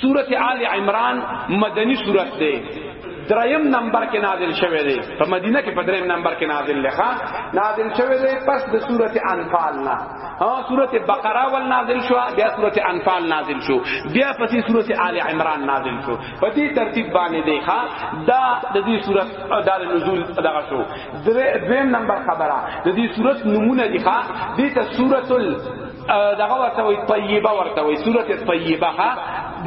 سورت آل عمران مدنی سورت دے دریم نمبر کې نازل شوه دی په مدینه کې په دریم نمبر کې نازل لخوا نازل شوه دی پس د سورته انفال نه ها سورته بقره ول نازل شو بیا سورته انفال نازل شو بیا پسې سورته آل عمران نازل شو په دې ترتیب باندې دی ښا دا د دې سورته دار نزول دغه شو دریم نمبر خبره د دې سورته نمونه دی ښا دې ته سورته دغه ورته وي طیبه ورته وي سورته طیبه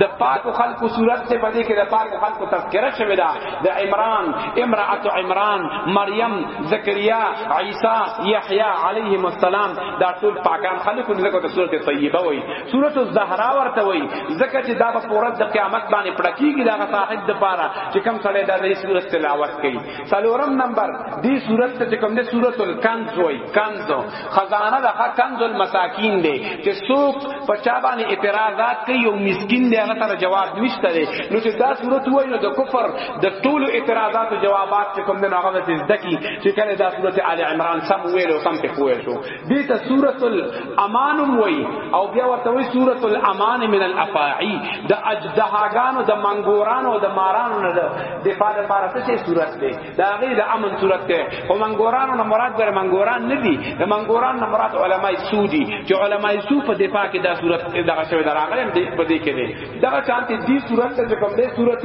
د پاک خلق صورت ته پدې کې د پاک خلق تذکرہ شوی دا د عمران امراه عمران مریم زکریا عیسی یحیی علیهم السلام دا ټول پاکان خلق دغه د صورت طیبه وای صورت الزهرا ورته وای زکه چې دا په پورت د قیامت باندې پړکیږي دا صاحب د پاره چې کم سړی دا د صورت تلاوت کوي څلورم نمبر دی صورت ته کوم د صورت الکنز وای کنز خزانه د کنز المساکین دی چې څوک په چا باندې اعتراضات کوي او مسکین دی هغه سره جواب نشته دی نو چې دا صورت وای نو د کفر د ټول اعتراضات او جوابات چې کوم نه هغه د دکی چې کله دا صورت آل عمران سم ویل او سم په پوه شو دې ته سورۃ الامان وای او بیا ورته وای سورۃ الامان من الافاعی د اجدهاګانو د منګورانو د مارانو نه د دفاع لپاره څه صورت دی دا غي د امن صورت ته او منګورانو نه مراد بر منګوران نه دي د منګوران نه مراد علماي سودي چې علماي سو په دفاع کې دا صورت دغه شوی دراغله دې په دې کې دي دغه چانته دې صورت ته کوم دې صورت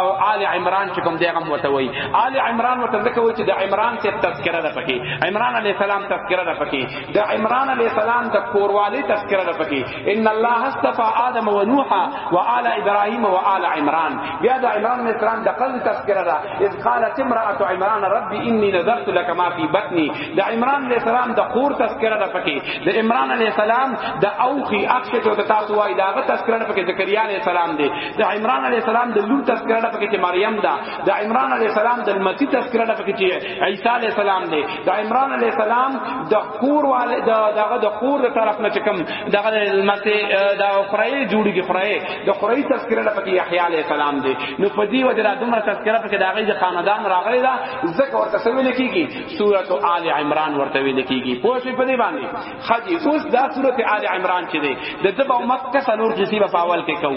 او آل عمران چې کوم دغه متوي آل عمران متذکوي چې د عمران څخه تذکرہ ده پکې عمران عليه السلام تذکرہ ده پکې د عمران عليه السلام د کورواله تذکرہ ده پکې ان الله استفى ادم ونوح وآل ابراهيم وآل عمران بیا دا عمران علیہ السلام د قلب تذکرہ دا اذ قالت امراه عمران رب اني نذرت لك ما في بطني دا عمران علیہ السلام د خور تذکرہ دا پکې د عمران علیہ السلام د اوخي اخش ته د تاسو وای دا غ تذکرہ پکې زکریا علیہ السلام دی د عمران علیہ السلام د لور تذکرہ دا پکې چې مریم دا د عمران علی السلام د لمسی تذکرہ نه پکې چې عیسی علی السلام دی د عمران علی السلام د خور والے د دغه د خور د طرف نه کوم دغه لمسی د خړای جوړیږي خړای د خړای تذکرہ نه پکې یحیی علی السلام دی نو په دې وجه را دومره تذکرہ پکې د هغه د خاندان راغلی دا ځکه ورته سوي لیکيږي سورۃ آل عمران ورته وی لیکيږي پوه شئ په دې باندې خدي اوس دا سورۃ آل عمران چې دی د دبا مکه سنور جسی په اول کې کو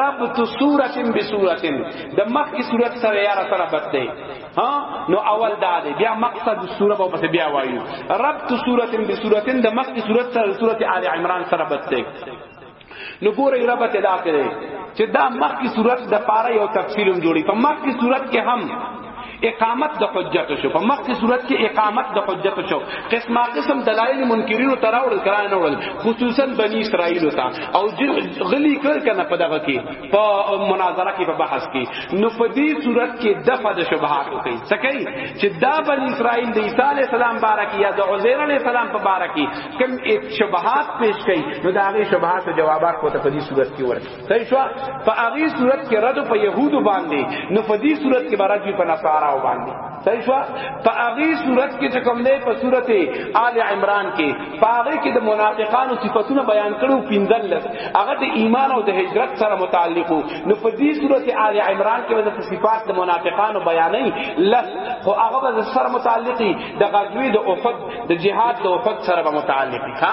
رب تو سورۃ بسورۃ د مخ کی صورت سره یار سره بد دی ها نو اول دا دی بیا مقصد سوره په پس بیا وایو ربط سوره به سوره د مخ کی صورت سره سوره آل عمران سره بد دی نو ګوره ربط ادا کړي چې دا مخ کی صورت د پاره یو تفصیلم جوړی په مخ کی صورت کې هم اقامت د حجت شو په مخکې صورت کې اقامت د حجت شو قسمه قسم دلایل منکرینو تراول کرای نه ول خصوصا بنی اسرائیل ته او غلی کړ کنه په دغه کې په مناظره کې په بحث کې نو په دې صورت کې دفع د شبهات کوي سکه چې دا بنی اسرائیل د عیسی علی السلام بارک یا د عزیر علی السلام په بارک کوم شبهات پیش کړي نو دا غي شبهات جوابات کو ته په دې صورت کې ورکړي صحیح شو په هغه صورت کې رد په يهودو باندې نو په دې صورت کې برات په نصارا باندې صحیح شو په هغه صورت کې چې کوم دی په صورت آل عمران کې په هغه کې د منافقانو صفاتونه بیان کړو پیندل هغه د ایمان او د هجرت سره متعلق نو په دې صورت آل عمران کې د صفات د منافقانو بیانې لس خو هغه به سره متعلقي د غزوی د اوفد د جهاد د اوفد سره متعلقي ها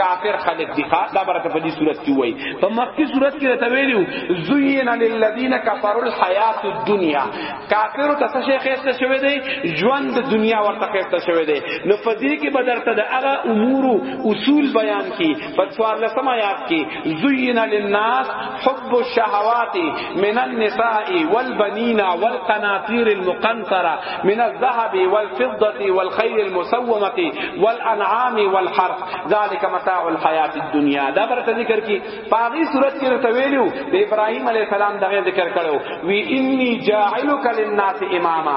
کافر خلق دی خاص دا برته په دې صورت کې وای په مخکې صورت کې راته ویلو زین للذین کفروا الحیات الدنیا کافر ته څه شي خسته شوی دی ژوند د دنیا ورته خسته شوی دی نو په دې کې بدرته د هغه امور اصول بیان کی په 14 آیات کې زین للناس حب الشهوات من النساء والبنين والقناطير المقنطرة من الذهب والفضة والخيل المسومة والأنعام والحرق ذلك متاع الحياة الدنيا دا برت ذکر کی پاغی صورت کې رتویلو د ابراهیم علی السلام دغه ذکر کړو وی انی جاعلک للناس اماما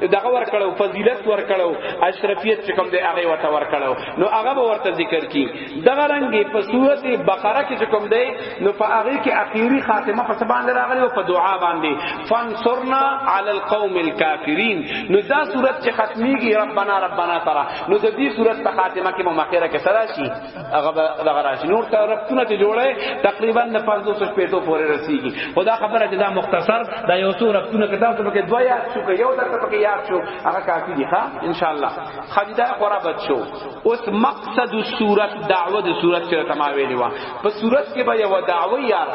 دغه ور کړو فضیلت ور کړو اشرفیت چې کوم دی هغه ورته ور کړو نو هغه به ورته ذکر کی دغه رنگي په صورت بقره کې چې کوم دی نو په هغه کې اخیری خاتمه په سبان راغلی او په دعا باندې فانصرنا علی القوم الکافرین نو دا صورت چې ختمیږي ربنا ربنا ترى نو د دې صورت په خاتمه کې ممخره کې سره شي هغه دغه راشي نور ترکتونه چې جوړه تقریبا د 500 پیټو پورې رسیږي خدا خبره چې دا مختصر دا یو څو رکتونه کې تاسو پکې دوه یاد شو که یو درته پکې یاد شو هغه کافی دي ها ان شاء الله خدیدا قرابت شو اوس مقصد صورت دعوه د صورت چې تما ویلی و په صورت کې به یو دعوه یار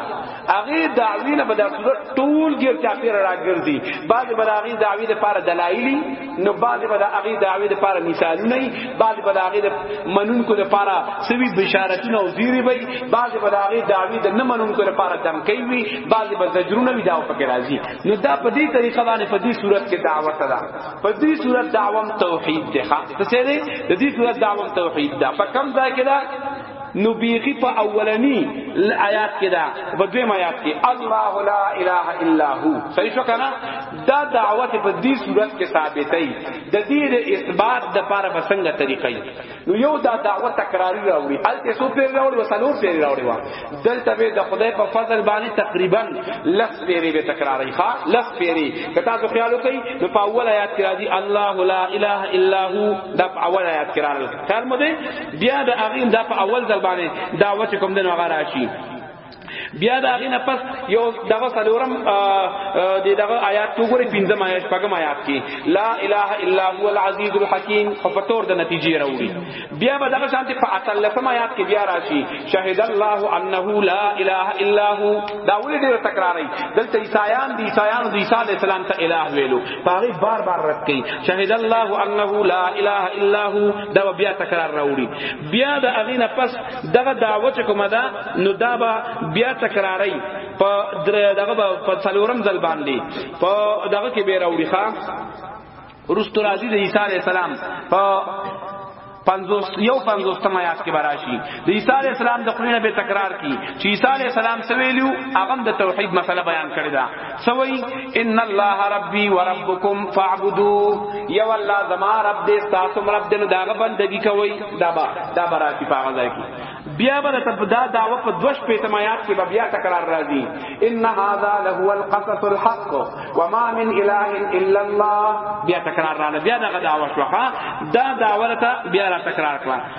هغه دعوی نه به د صورت ټول ګر چا پیر راګرځي بعد بلاغي دعوی د پاره دلایلی نو بعض به د هغه دعوی لپاره مثالونه وي بعض به د هغه د منونکو لپاره سوي بشارتونه او زیری وي بعض به د هغه دعوی د نه منونکو لپاره دمکې وي بعض به زجرونه وي دا په کې راځي نو دا په دې طریقه باندې په دې صورت کې دعوت ده په دې صورت دعوام توحید ده څه څه دې د دې صورت دعوام توحید ده په کم ځای کې ده نو بیخی په اولنی آیات کې دا په دویم آیات کې الله لا اله الا هو صحیح شو کنه دا دعوت په دې صورت کې ثابتې د دې د اثبات د لپاره بسنګ طریقې نو یو دا دعوت تکراری راوړي الته سو پیر راوړي وسلور پیر راوړي وا دلته به د خدای په فضل باندې تقریبا لس پیری به تکراری ښا لس پیری کته ته خیال وکي نو په اول آیات کې راځي الله لا اله الا هو دا په اول آیات کې راغلی تر مده بیا د اغین دا په اول ځل باندې دعوت کوم د نو غراشي بیا دا غینه پس یو دغه سلورم دی دغه آیات تو ګورې پنځم آیات پګم آیات کې لا اله الا هو العزیز الحکیم او پتور د نتیجې راوړي بیا به دغه شانتي په اتلسم آیات کې بیا راشي شهد الله انه لا اله الا هو دا ولې ډیر تکراري دلته عیسایان دی عیسایان دی عیسی علیہ السلام ته الہ ویلو هغه بار بار رد کړي شهد الله انه لا اله الا هو دا بیا تکرار راوړي بیا د هغه نه پس دغه دعوه چې کومه ده نو دا به بیا تکراری په دغه په څلورم ځل باندې په دغه کې به راوړي ښا رستو راضی د عیسی علی السلام په پنځوس یو پنځوس تم آیات کې براشي د عیسی علی السلام د قرینه به تکرار کی چې عیسی علی السلام سویلو هغه د توحید مسله بیان کړی دا سوئی ان الله ربی و ربکم فاعبدو یو الله زما رب دې تاسو رب دې داغه بندگی کوي دا با دا برا کی پاغه ځای کی بیا بل ته دا داوا په دوش په تمایات کې بیا تکرار راځي ان هاذا له القصص الحق وما من اله الا الله بیا تکرار راځي بیا دا داوا شوخه دا داوا ته بیا را تکرار کړه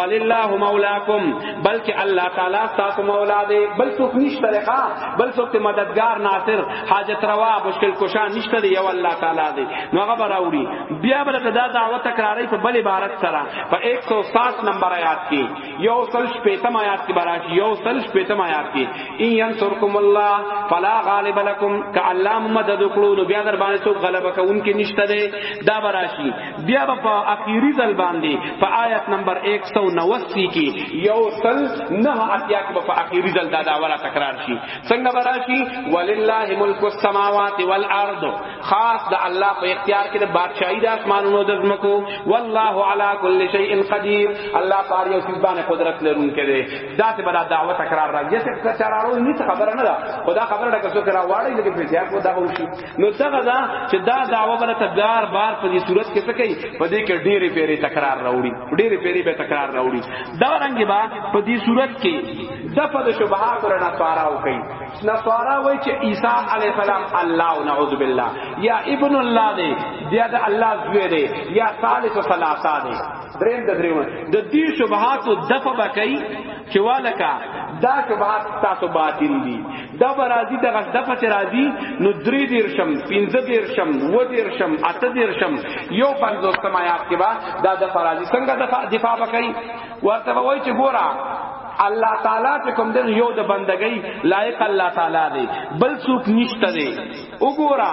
بل الله مولاکم بلکې الله تعالی تاسو مولا دی بل څوک نشته لري بل څوک مددگار ناصر حاجت روا مشکل کشا نشته دی یو الله تعالی دی نو هغه براوري بیا بل دا دعوت تکراری په بل عبارت سره په 107 نمبر آیات کې یو سل شپیتم آیات کې براش یو سل شپیتم آیات کې ان ينصركم الله فلا غالب لكم ک الله مدد کړو نو بیا در باندې څوک غلبه کوونکی نشته دی دا براشي بیا په اخیری ځل باندې په آیت نمبر 189 کې یو سل نه اتیا کې په اخیری ځل دا داوره تکرار شي څنګه براشي ولله ملک السماوات والارض خاص د الله په اختیار کې د بادشاہي د اسمانونو د زمکو والله علی کل شیء قدیر الله پار یو څه باندې قدرت لرونکی دی دا ته بل دعوه تکرار راځي چې چارارو نه خبره نه ده خدا خبره ده که څوک راوړي لکه په ځای کو دا وشي نو دغه دا چې دا دعوه بل ته بار بار په دې صورت کې څه کوي په دې کې ډېرې پیری تکرار راوړي ډېرې پیری به تکرار راوړي دا رنګ با په دې صورت کې د په شبهات را نصارا او کوي نصارا وای چې عیسی علی السلام الله نعوذ بالله یا ابن الله دی یا د الله زوی دی یا ثالث ثلاثه دی دریم د دریم د دې شبهات د په بکای چې والکا دا شبهات تاسو باطل دي دا برازي د غږ دغه چې راځي نو درې دیر شم پنځه دیر شم و دیر شم اته دیر شم یو پنځوس سمایات کې با دا د فرازي څنګه دفاع دفاع وکړي ورته وای چې ګورا الله تعالی چې کوم دغه یو د بندګۍ لایق الله تعالی دی بل څوک نشته دی وګورا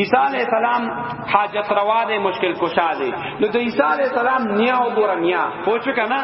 عیسی علیہ السلام حاجت روا دے مشکل کشا دے نو د عیسی علیہ السلام نیا او ګور نیا پوه شو کنه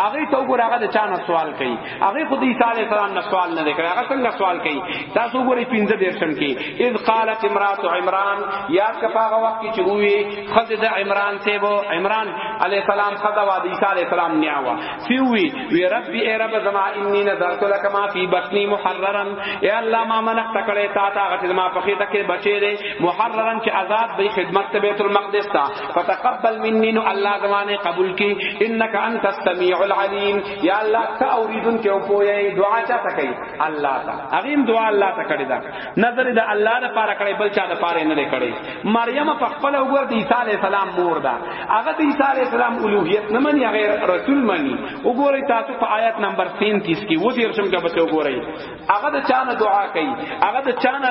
هغه ته ګور هغه د چانه سوال کوي هغه خود عیسی علیہ السلام نه سوال نه کوي هغه څنګه سوال کوي تاسو ګورې پنځه دیرشم کې اذ قالت امرات عمران یاد کفاغه وخت کې چې وی خد د عمران سیبو عمران علیہ السلام خدا و عیسی علیہ السلام نیا وا فیوی وی رب ای رب زما انی نذرت لك ما فی بطنی محررا ای الله ما منق تکړه تا تا غت ما پخې تکې بچې دې محررا چې آزاد به خدمت ته بیت المقدس تا فتقبل مني نو الله زمانه قبول کی انک انت السمیع العلیم یا الله تا اوریدن کې او پوهې دعا چا تکې الله تا اغیم دعا الله تا کړی دا نظر دا الله لپاره کړی بل چا لپاره نه کړی مریم په خپل وګور د عیسی علی السلام مور ده هغه د عیسی علی السلام اولوہیت نه مني غیر رسول مني وګورئ تاسو په آیت نمبر 33 کې و دې رسم کې به وګورئ هغه د چانه دعا کوي هغه د چانه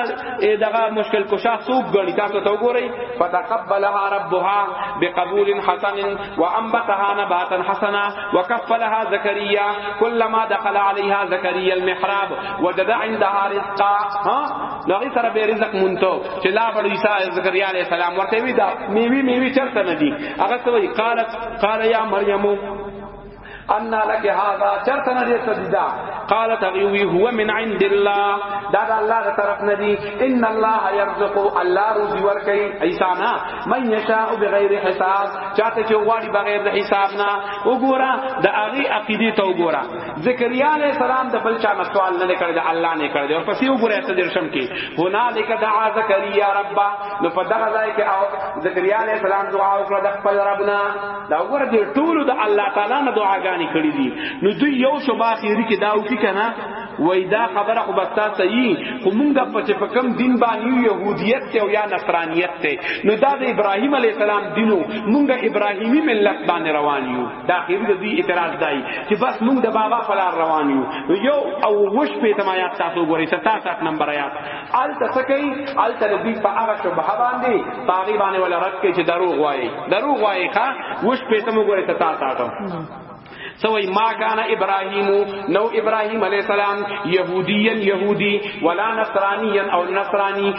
دغه مشکل کشا څوک غړي تاسو ته وګورئ فتقبلها ربها بقبول حسن وانبتها نباتا حسنا وكفلها زكريا كلما دخل عليها زكريا المحراب وجد عندها رزقا ها نو هغه سره به رزق مونته چې لا بل عیسی زکریا علیہ السلام ورته وی دا میوي میوي چرته نه دي هغه ته وی قالت قال یا مریم ان لك هذا چرته نه دي سجدا قالت غيوي هو من عند الله دا دا الله دا طرف ندي ان الله يرزق الله روزي ورکي عيسى نا من يشاء بغير حساب چاته چې غواړي بغیر د حساب نه وګوره د اغي عقيدي ته وګوره زکریا علیہ السلام د بل چا سوال نه کړی د الله نه کړی او پسې وګورئ ته درشم کې هنالک دعا زکریا رب نو په دغه ځای کې او زکریا علیہ السلام دعا وکړه د خپل ربنا دا وګوره دې ټول د الله تعالی نه دعاګانې کړې دي نو دوی یو شوبه اخیری کې دا وکړي کنه وای دا خبره خو بستا صحیح خو مونږ په چې په کم دین باندې يهودیت ته او یا نصرانیت ته نو دا د ابراهیم علی السلام دینو مونږ ابراهیمی ملت باندې روان یو دا خیر د دې اعتراض دی چې بس موږ د بابا په لار روان یو یو او وش په تما یاد تاسو ګورئ 77 نمبر آیات ال تسکی ال تلبی په هغه شبهه باندې پاغي باندې ولا رد کې چې دروغ وایي دروغ وایي ښا وش په تما ګورئ 77 سوئی ما کان ابراہیم نو ابراہیم علیہ السلام یہودیا یہودی ولا نصرانیا او نصرانی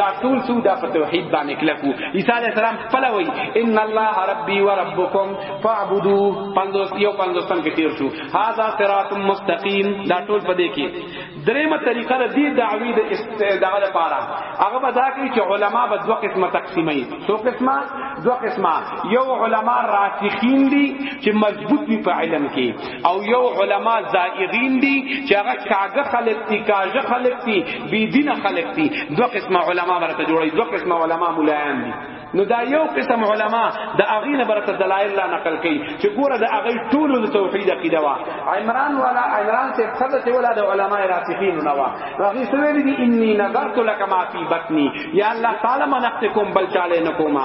دا ټول سو دا په توحید باندې کلکو عیسی علی السلام خپل وای ان الله ربی و ربکم فاعبدوا پندوس یو پندوسن کې تیر شو هاذا صراط مستقیم دا ټول په دې کې دریمه طریقه د دې دعوی د استدعاء لپاره هغه به دا کوي چې علما به دوه قسمه تقسیمې څو قسمه دوه قسمه یو علما راسخین دي چې مضبوط وي په علم کې او یو علما زائغین دي چې هغه کاغه خلق دي کاغه خلق دي بی دین خلق دي دوه قسمه علما برته جوړي دوه قسمه علما مولایان دي نو دا یو قسم علما د اغینه برته دلایل لا نقل کوي چې ګوره د اغی ټول د توحید عقیده وا عمران والا عمران سے خدای ته ولا د علما راسخین نو وا هغه سویل دي انی نظرت لك ما فی بطنی یا الله تعالی منقتکم بل چاله نکوما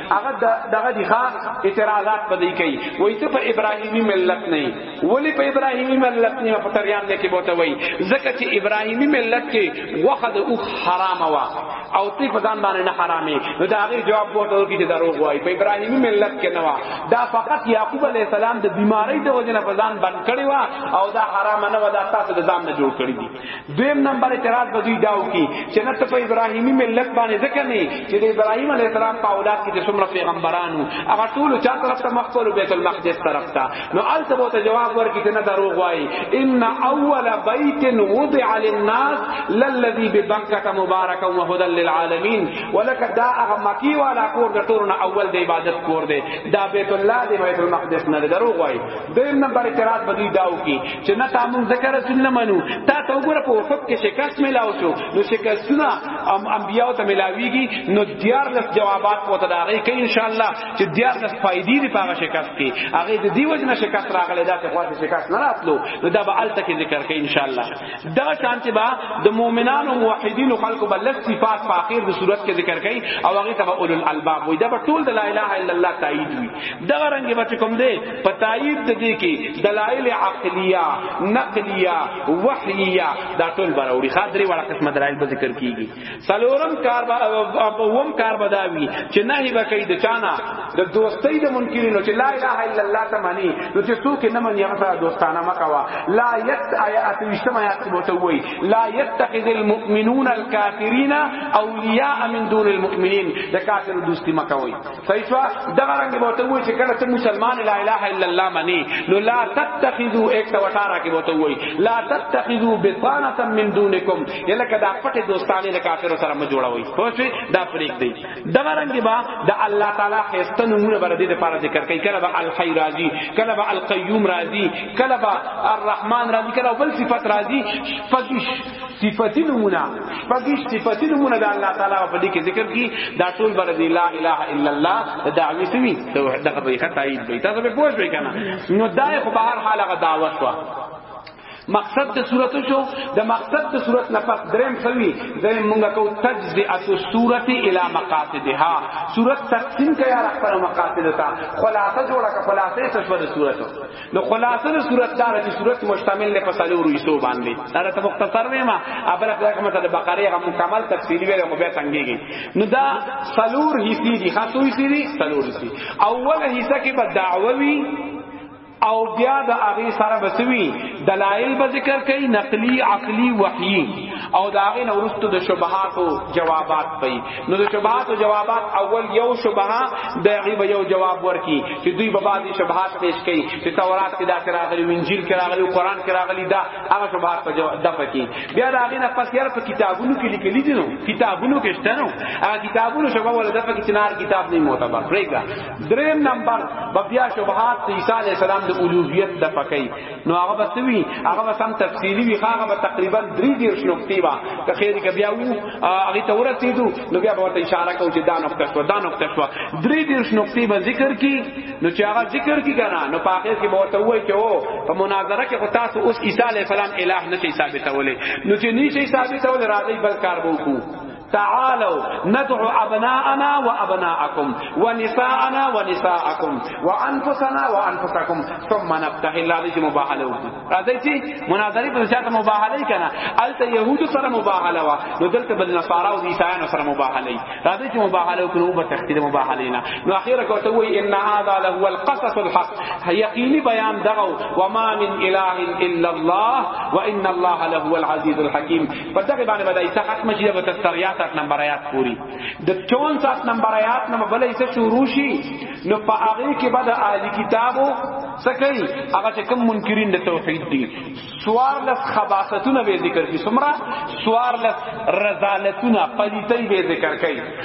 هغه دغه دی ښا اعتراضات پدې کوي وای ته په ابراهیمی ملت نه ولی په ابراهیمی ملت نه په تریان نه کې بوته وای ځکه چې ابراهیمی ملت کې وخت او حرام وا او تی په ځان باندې نه حرامي نو دا غي جواب ورته ورکړي چې دروغ وای په ابراهیمی ملت کې نه وا دا فقط یعقوب علی السلام د بیماری د وجنه په ځان بند کړی وا او دا حرام نه ودا تاسو د ځان نه جوړ کړی دي دویم نمبر اعتراض به دوی داو کی چې نه ته په ابراهیمی ملت باندې ځکه نه چې د ابراهیم علی السلام په اولاد کې د څومره پیغمبرانو هغه ټول چا طرف ته مخکول بیت المقدس طرف ته نو الته به ته جواب ورکړي چې نه دروغ وایي ان اول بیت وضع للناس للذي ببکه مبارکا وهدى للعالمین ولک دا هغه مکی والا کور د ټولو اول د عبادت کور دی دا بیت الله دی بیت المقدس نه دروغ وایي دویم نمبر اعتراض بدی داو کی چې نه تا مونږ ذکر رسول نه منو تا ته وګوره په وفق کې شکست ملاو شو نو شکستونه ام انبیاء ته ملاویږي نو دیار لس جوابات په ته داغي کې ان شاء الله چې دیار لس فائدې دی په شکست کې هغه د دی وجنه شکست راغلی دا ته خاصه شکست نه راتلو نو دا به الته کې ذکر کې ان شاء الله دا شانتی با د مؤمنانو موحدین خلق بل صفات په اخر د صورت کې ذکر کې او هغه ته اولل الباب وي دا ټول د لا اله الا الله تایید وي دا رنګ به کوم دی په تایید د دې کې دلایل عقلیه نقلیه وحییه دا ټول براوړي خاطرې وړه قسمه دلایل به ذکر کیږي څلورم کار به اوم کار به داوي چې نه هی وکړي د چانا د دوستۍ د منکرینو چې لا اله الا الله تمانی نو چې څوک نه مني هغه سره دوستانه مکوا لا یت آیات وشتم آیات کې بوته وای لا یتخذ المؤمنون الکافرین اولیاء من دون المؤمنین د کافر دوستی مکوي صحیح شو دغه رنگ به ته وای چې کله ته مسلمان لا اله الا الله منی نو لا تتخذو 118 کې به ته وای لا تتخذو بطانه من دونکم یله کدا پټه دوستانه د کافر سره م جوړوي خو چې دا فریق دی دغه رنگ به د الله تعالی خسته نمونه بر دې لپاره ذکر کوي کله به الخیر راضی کله به القیوم راضی کله به الرحمن راضی کله بل صفات راضی فقیش صفتی نمونه شپږی صفتی نمونه د الله تعالی په دې کې ذکر کی دا ټول بر دی لا اله الا الله د دعوی سوي د حقیقت تایید به تاسو به پوښ وی کنه نو دای خو به هر حال غ دعوت وا مقصد د صورت شو د مقصد د صورت نه پس دریم سوي د مونږه کو تجزئه الصورت الى مقاصدها صورت تقسیم کیا را پر مقاصد تا خلاصه جوړه کا خلاصه څه شو د صورت نو خلاصه د صورت دار چې صورت مشتمل نه پسلو رئیسو باندې دا ته مختصر وې ما ابل خدای کومه د بقره غو مکمل تفصیلی وې خو به تنګيږي نو دا سلور حصے دي خاصو حصے دي سلور حصے اوله حصہ کې په دعووی او بیا د هغه سره بسوي دلایل به ذکر کوي نقلی عقلی وحی او د هغه نورستو د شبهات او جوابات پي نو د شبهات او جوابات اول یو شبهه دغه به یو جواب ورکی چې دوی به بعضی شبهات پیش کړي چې تورات کې دا راغلی او انجیل کې راغلی او قران کې راغلی دا هغه شبهات په جواب دفع کی بیا دا غینه پس یاره په کتابونو کې لیکلي دي نو کتابونو کې شته نو هغه کتابونو شبهه ول دفع کې چنار کتاب نه معتبر پرېګا دریم نمبر بیا شبهات عیسی علی السلام د اولوہیت دفع کوي نو هغه به سوي هغه به سم تفصیلی وی هغه به تقریبا درې دیر شنوکتی وا که خیر کې بیا وو هغه ته ورسېدو نو بیا به ورته اشاره کو چې دا نقطه شو دا نقطه شو درې دیر شنوکتی به ذکر کی نو چې هغه ذکر کی کنه نو په اخر کې به ورته وای چې او په مناظره کې خو تاسو اوس عیسی علی السلام الہ نشي ثابتولې نو چې نشي ثابتولې راځي بل کار وکړو تعالوا ندعو ابناءنا وابناءكم ونساءنا ونساءكم وانفسنا وانفسكم ثم نبتهل الله دې مباهله وکړي راځي چې مناظره په ځای مباهله کنا الته يهود سره مباهله وا نو دلته بل نصارا او عیسایانو سره مباهله راځي چې مباهله وکړو په تخدید مباهله نه نو اخیره کوته وی ان هذا له القصص الحق یقیني بیان دغه وما من اله الا الله وان الله له العزيز الحكيم په دغه باندې بدای ته ختم شي د تستریات نمبر آیات پوری د 64 نمبر آیات نه بلې څه شروع شي نو په هغه کې بعد اهلی کتابو سکی هغه چې کوم منکرین د توحید دي سوار لس خباستونه به ذکر کی سمرا سوار لس رزالتونه پلیتای به ذکر کی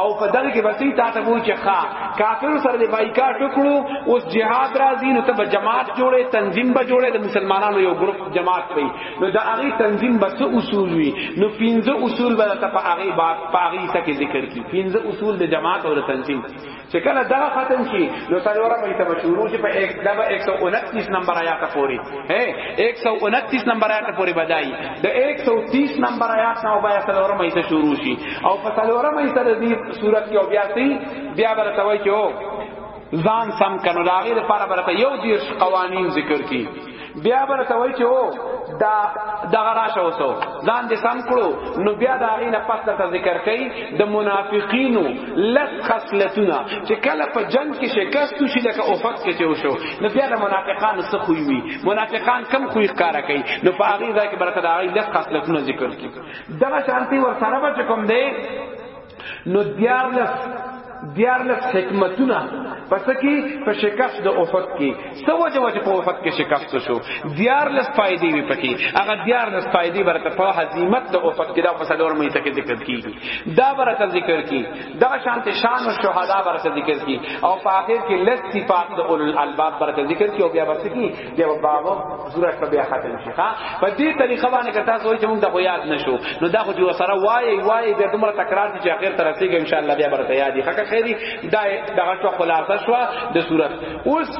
او په دغه کې بسې تا ته وو چې ښا کافر سره د بایکاټ وکړو اوس جهاد راځي نو ته به جماعت جوړې تنظیم به جوړې د مسلمانانو یو ګروپ جماعت وي نو دا هغه تنظیم بس اصول وي نو پنځه اصول به ته په هغه باب په هغه څخه ذکر کی پنځه اصول د جماعت او د تنظیم چې کله دا ختم شي نو څلورم به ته شروع شي په 1 دغه 129 نمبر آیات پورې هه 129 نمبر آیات پورې بدایي د 130 نمبر آیات نو بیا څلورم ایسه شروع شي او په څلورم ایسه د دې صورت کې بیا سي بیا ورته وایي چې او ځان سم کنو دا غیر لپاره برته یو دیر قوانین ذکر کی بیا برته وای چې او دا دغه راشه وسو ځان دې سم کړو نو بیا دا غینه پس ته ذکر کئ د منافقینو لس خصلتونه چې کله په جنگ کې شکست شي لکه اوفق کې چې وشو نو بیا د منافقانو څخه وي منافقان کم خو ښکارا کوي نو په هغه ځای کې برکت هغه لږ خاصلتونه ذکر کړي دغه شانتي ور سره به کوم دی نو دیار لس دیار لس حکمتونه پس کی په شکست د اوفق کی سو وجه وجه په اوفق کې شکست شو دیار لس فائدې وی پکې هغه دیار لس فائدې برکت په حزیمت د اوفق کې دا په سلور مې تک ذکر کیږي دا برکت ذکر کی دا شانت شان او شهدا برته ذکر کی او په اخر کې لږ صفات د اول الالباب برته ذکر کی او بیا برته کی بیا بابو سورہ په بیا ختم شي ها په دې طریقه باندې کته سوچ موږ د یاد نشو نو دا خو جو سره وای وای د دومره تکرار دي چې اخر تر رسیږي ان شاء الله بیا برته یادی حق خیری دا دغه شو خلاصه شو د سورۃ اوس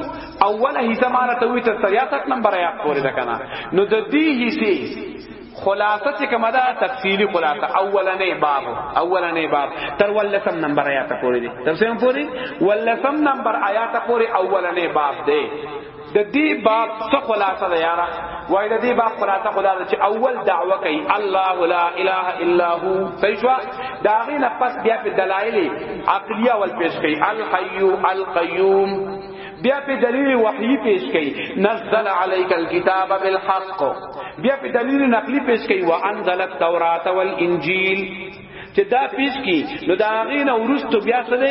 اوله حصہ مارته وي تر 63 نمبر آیات پورې ده کنه نو د دې حصے خلاصه چې کومه ده تفصیلی خلاصه اولنې باب اولنې باب تر ولسم نمبر آیات پورې دي تر سم پورې ولسم نمبر آیات پورې اولنې باب دی د دې باب څه خلاصه ده یاره وای د دې باب خلاصه خدا ده چې اول دعوه کوي الله لا اله الا هو صحیح دا غي نه پس بیا په دلایل عقلیه ول پیش کوي الحي القيوم بیا په دلیل وحی پیش کړي نزل علیک الكتاب بالحق بیا په دلیل نقلی پیش کړي وانزل التوراۃ والانجیل چې دا پیش کی نو دا غین ورستو بیا سره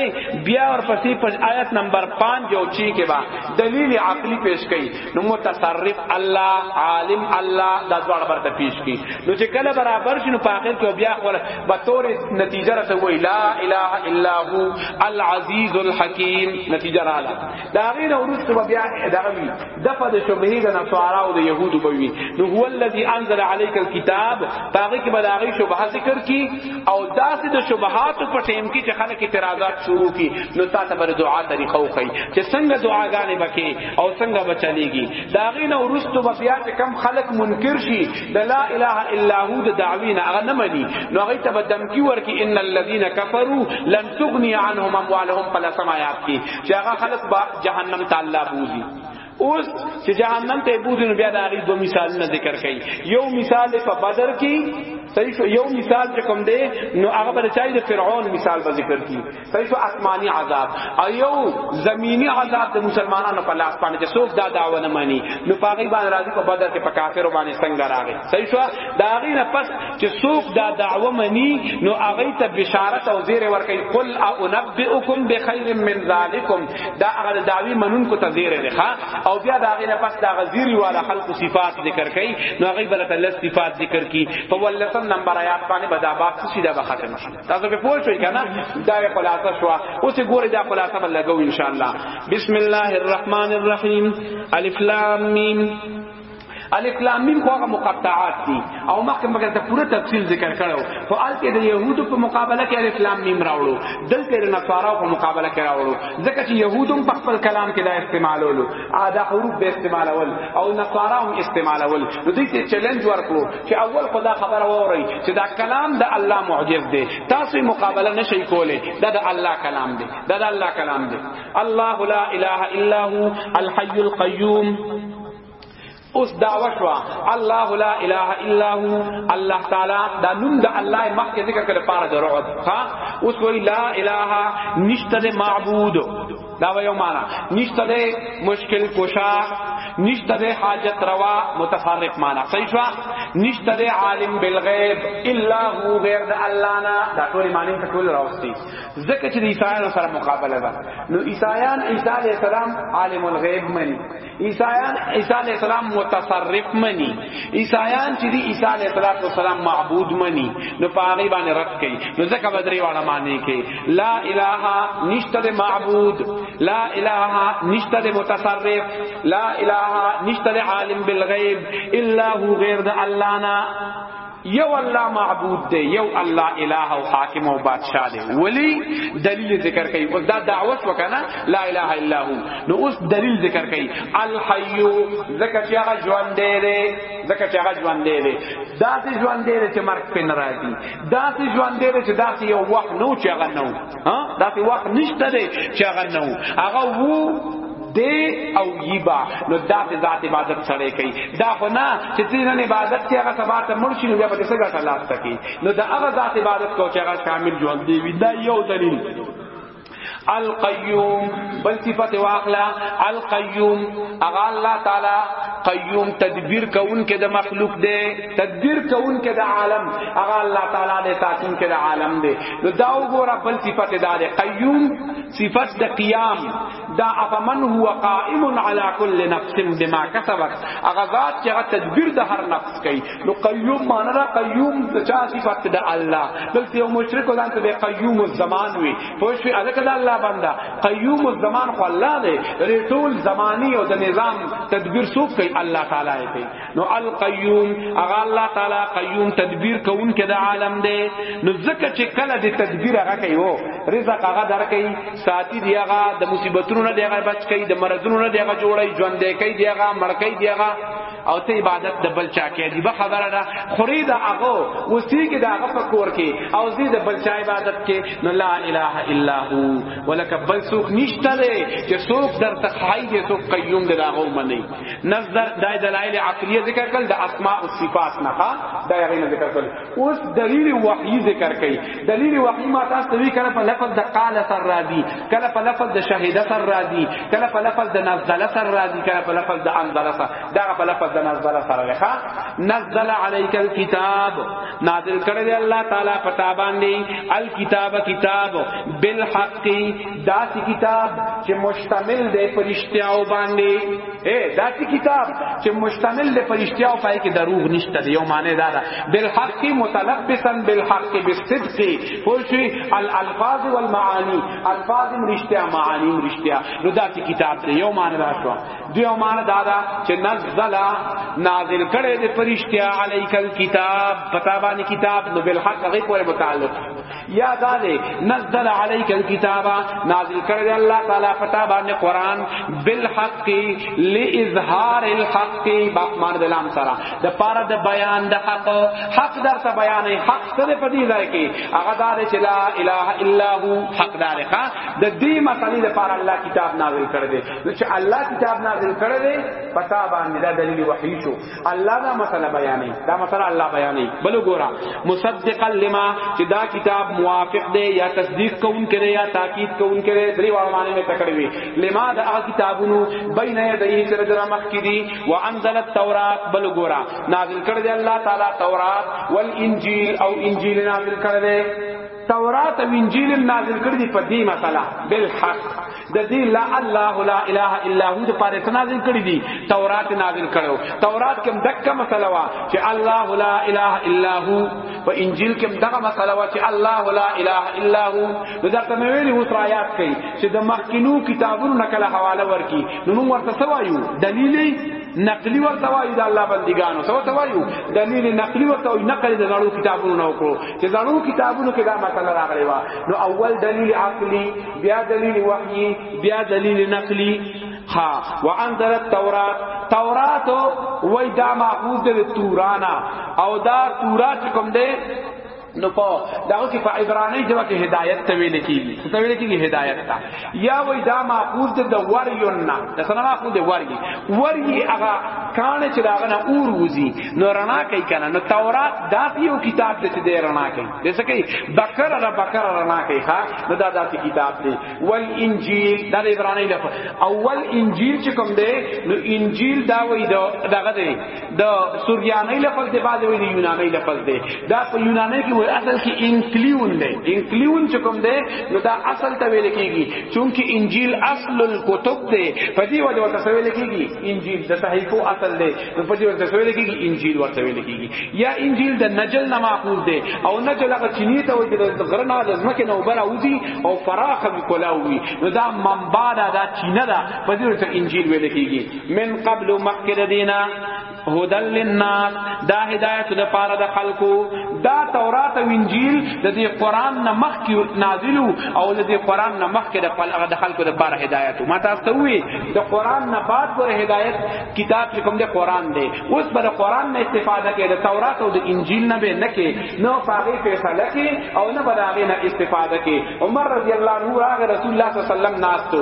بیا ورپسې پر آیت نمبر 5 او 6 کې با دلیل عقلی پیش کړي نو متصرف الله عالم الله دا ډول برته پیش کی نو چې کله برابر شنو په اخر کې بیا خپل بطور نتیجه راته وی لا اله الا هو العزیز الحکیم نتیجه رااله دا غیر ورست بیا دغوی دفه د شبهه د نصارا او د يهودو بوي نو هو الذی انزل عليك الكتاب پاغه کې بلاغي شبهه ذکر کی او داسې د شبهات په ټیم کې چې خلک اعتراضات شروع کی نو تاسو بر دعا طریقه وکي چې څنګه دعاګانې بکې او څنګه بچلېږي دا غیر ورست بیا کم خلک منکر شي د لا اله الا هو د دعوی نه هغه نه مني نو هغه ته بدمکی ورکی ان الذين كفروا لن تغني عنهم اموالهم فلا سمايات کی چې هغه خلق با جهنم تعالی بوزي اوس چې جهنم ته بوزي نو بیا د هغه دوه مثالونه ذکر کړي یو مثال په بدر کې صحیح یو مثال چې کوم دی نو هغه بل چای د فرعون مثال به ذکر کی صحیح تو آسمانی عذاب ایو زمینی عذاب د مسلمانانو په لاس باندې چې څوک دا داو نه مانی نو پاغي باندې راضی په بدر کې په کافر باندې څنګه راغی صحیح شو دا غي نه پس چې څوک دا دعوه مانی نو هغه ته بشارت او زیر ورکي قل انبئکم بخیر من ذالکم دا هغه دعوی منون کو ته زیر دی او بیا دا غي نه پس دا غزیر والا خلق صفات ذکر کړي نو هغه بل ته صفات ذکر کی په ولسم نمبر آیات باندې بدا باپ سیده به ختم شي تاسو به پوه شئ کنه دا خلاصه شو اوس ګوره دا خلاصه بل لګو ان شاء الله بسم الله الرحمن الرحیم الف لام میم الف لام میم خو هغه مقطعات دي او مخکې مګر ته پوره تفصیل ذکر کړو خو الکه د يهودو په مقابله کې الف لام میم راوړو دلته د نصارا په مقابله کې راوړو ځکه چې يهودم په خپل کلام کې دا استعمالولو ادا حروف به استعمالول او نصارا هم استعمالول نو دې ته چیلنج ورکړو چې اول خدا خبره ووري چې دا کلام د الله معجز دی تاسو مقابله نشئ کولی دا د الله کلام دی دا د الله کلام دی الله لا اله الا هو الحي القيوم اوس دعوا شو الله لا اله الا هو الله تعالی دا نوم د الله مخکې ذکر کړه پاره درو ها اوس وی لا اله نشته معبود دا ویو معنا نشته ده مشکل کوشا نشته ده حاجت روا متفرق معنا صحیح شو نشته ده عالم بالغیب الا هو غیر د الله نه دا ټول معنی ته ټول راوستي ځکه چې عیسایانو سره مقابله ده نو عیسایان عیسی علی السلام عالم الغیب مني عیسایان عیسی علی السلام متصرف منی عیسایان چې دی عیسی علی السلام معبود منی نو پاغي باندې رد کړي نو ځکه بدري واړه معنی کې لا اله نشته معبود لا اله نشته متصرف لا اله نشته عالم بالغیب الا هو غیر د الله نه یو الله معبود دی یو الله الہ او حاکم او بادشاہ دی ولی دلیل ذکر کوي اوس دا دعوت وکنه لا اله الا هو نو اوس دلیل ذکر کوي الحی زکه چې هغه ژوند دی زکه چې هغه ژوند دی دا چې ژوند دی چې مرګ پین راځي دا چې ژوند دی چې دا یو وخت نو چې هغه نو ها دا په وخت نشته دی چې هغه نه وو هغه وو دی او یبا نو دا ته ذات عبادت سره کوي دا خو نه چې تینا عبادت چې هغه سبا ته مرشي نو بیا به څه ګټه لاس تکي نو دا هغه ذات عبادت کو چې هغه کامل ژوند دی وی دا یو دلیل القیوم بل صفت واخلا القیوم اغا الله تعالی قیوم تدبیر کون کې د مخلوق دی تدبیر کون کې د عالم اغا الله تعالی د تاکین کې د عالم دی نو دا وګوره بل صفت دا ده قیوم صفت د قیام دا افمن هو قائم علی کل نفس بما کسبت هغه ذات چې هغه تدبیر د هر نفس کوي نو قیوم معنی را قیوم د چا صفت د الله بلکې یو مشرک ځان ته قیوم الزمان وي پوه شو الکه د الله بنده قیوم الزمان خو الله دی ټول زمانی او د نظام تدبیر څوک کوي الله تعالی کوي نو القیوم هغه الله تعالی قیوم تدبیر کون کې د عالم دی نو زکه چې کله د تدبیر هغه کوي او رزق هغه درکې ساتي دی هغه د مصیبتونو نه دی هغه بچ کوي د مرزونو نه دی هغه جوړي ژوند دی کوي دی هغه مړ کوي دی هغه او ته عبادت د بل چا کې دی به خبره ده خوري دا هغه وسی کې دا هغه پکور کې او زی د بل چا عبادت کې نو لا اله الا هو ولک بل سوق نشته چې سوق در تخای دې سوق قیوم دې دا هغه منی نس د دای دلایل عقلیه ذکر کړل د اسماء او صفات نه ها دا یې نه ذکر کړل اوس دلیل وحی ذکر کړي دلیل وحی ما تاسو وی کړه په لفظ د قال سر راضی کله په لفظ د شهید سر راضی کله په لفظ د نزل سر راضی کله په لفظ د انزل سر دا په لفظ د نزل سر لخوا نزل علیک الكتاب نازل کړی الله تعالی پتا باندې الکتاب کتاب بالحق داسی کتاب چې مشتمل دی پرشتیاو باندې اے داسی کتاب چې مشتمل دی پرشتیاو پای کې دروغ نشته دی یو معنی دا ده بالحق متلبسا بالحق بالصدق پوښي الالفاظ والمعانی الفاظ رشتیا معانی رشتیا نو داسی کتاب دی یو معنی دا شو دیو معنی دا ده چې نزل نازل کړي دی پرشتیا علیک الكتاب پتا باندې کتاب نو بالحق هغه پورې متعلق یا داده نزل علیک الكتاب نازل کړی دی الله تعالی پتا باندې قران بالحق لاظهار الحق باقمان دلام سره د پاره د بیان د حق حق در ته بیان حق سره په دې ځای کې هغه داده چې لا اله الا هو حق دار ښا د دې مسلې د پاره الله کتاب نازل کړی دی چې الله کتاب نازل کړی دی پتا باندې دا دلیل وحی شو الله دا مسله بیانې دا مسله الله بیانې بل ګورا مصدقا لما چې دا کتاب موافق دی یا تصدیق کون کړي یا تاکید کون کړي درې واړه معنی مې تکړه وی لما دا کتابونو بین یدیه سره در مخ کې دي وانزل التوراۃ بل ګورا نازل کړ دی الله تعالی تورات والانجیل او انجیل نازل کړ دی تورات او انجیل نازل کړی دی په دې مسله بالحق د دې لا الله لا اله الا هو د پاره ته نازل کړی دی تورات نازل کړو تورات کوم دغه مسله وا چې الله لا اله الا هو په انجیل کوم دغه مسله وا چې الله لا اله الا هو نو دا ته ویلي اوس آیات کوي چې د مخکینو کتابونو نقل حواله ورکی نو موږ ورته سوایو دلیل نقلی ورته وایو د الله بندگانو سو ته وایو دلیل نقلی ورته وایو نقل د غړو کتابونو نو کړو چې زمو کتابونو کې دا مسله راغلی و نو اول دلیل عقلی بیا دلیل وحی بیا دلیل نقلی ها وانزل التوراۃ تورات وای دا ماخوذ د تورانا او دا تورات کوم دی نو په داو کې په عبرانی ژبه کې هدایت ته ویل کیږي ته ویل کیږي هدایت ته یا وای دا ماخوذ د د وریون نه د سنا ماخوذ د وری وری هغه کان چې دا غنه اور وزي نو رڼا کوي کنه نو تورات دا یو کتاب دی چې د رڼا کوي د څه کوي بکر را بکر رڼا کوي ها نو دا داسې کتاب دی ول انجیل دا د عبرانی لپاره اول انجیل چې کوم دی نو انجیل دا وای دا دغه دی د سوریانی لفظ دی بعد وی د یونانی لفظ دی دا په یونانی کې وای اصل کې انکلیون دی انکلیون چې کوم دی نو دا اصل ته ویل کیږي چونکی انجیل اصل الکتب دی په دې وجه ورته ویل کیږي انجیل د صحیفو اصل دی نو په دې ورته ویل کیږي انجیل ورته ویل کیږي یا انجیل د نجل نه ماخوذ دی او نجل هغه چینی ته وایي د غرنا د زمکه نه وبره اوزی او فراخ کولاوی نو دا منبع دا چینه ده په دې ورته انجیل ویل کیږي من قبل مخکر دینا هدل للناس دا هدایت د پاره د خلقو دا تورات او انجیل د دې قران نه مخ کی نازل او د دې قران نه مخ کې د پلغه د خلقو د پاره هدایت ما تاسو ته وی د قران نه بعد پر هدایت کتاب چې کوم د قران دی اوس بر قران نه استفاده کې د تورات او د انجیل نه به نه کې نو پاغه فیصله کې او نه بلاغه نه استفاده کې عمر رضی الله عنه رسول الله صلی الله علیه وسلم ناستو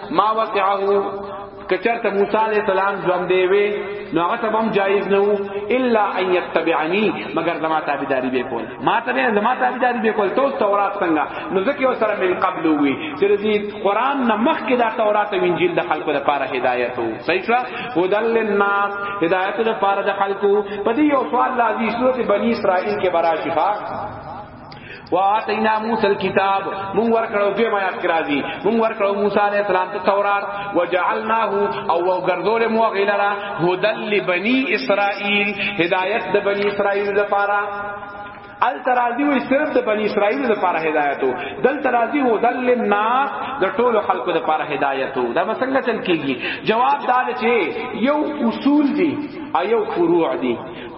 ما وقعه کچرته موسی علی السلام ژوند دی وی نو هغه ته هم جایز نه وو الا ان یتبعنی مگر زما تابعداری به کول ما ته زما تابعداری به کول تو تورات څنګه نو ځکه وسره من قبل وی چې دې قران نه مخکې دا تورات او انجیل د خلکو لپاره هدایت وو صحیح شو هدل للناس هدایت لپاره د خلکو په دې یو سوال لازم سورته بنی اسرائیل کې براشفا واتینا موسی الكتاب مون ورکړو دوی ما یاد کراځي مون ورکړو موسی علیہ السلام ته تورات وجعلناه او وګرځول مو غیلرا هدل لبنی اسرائیل هدایت د بنی اسرائیل لپاره ال ترازی وی صرف د بنی اسرائیل لپاره هدایتو دل ترازی هو دل للناس د ټولو خلکو لپاره هدایتو دا مسله چل کیږي جواب دا چې یو اصول دی او یو فروع دی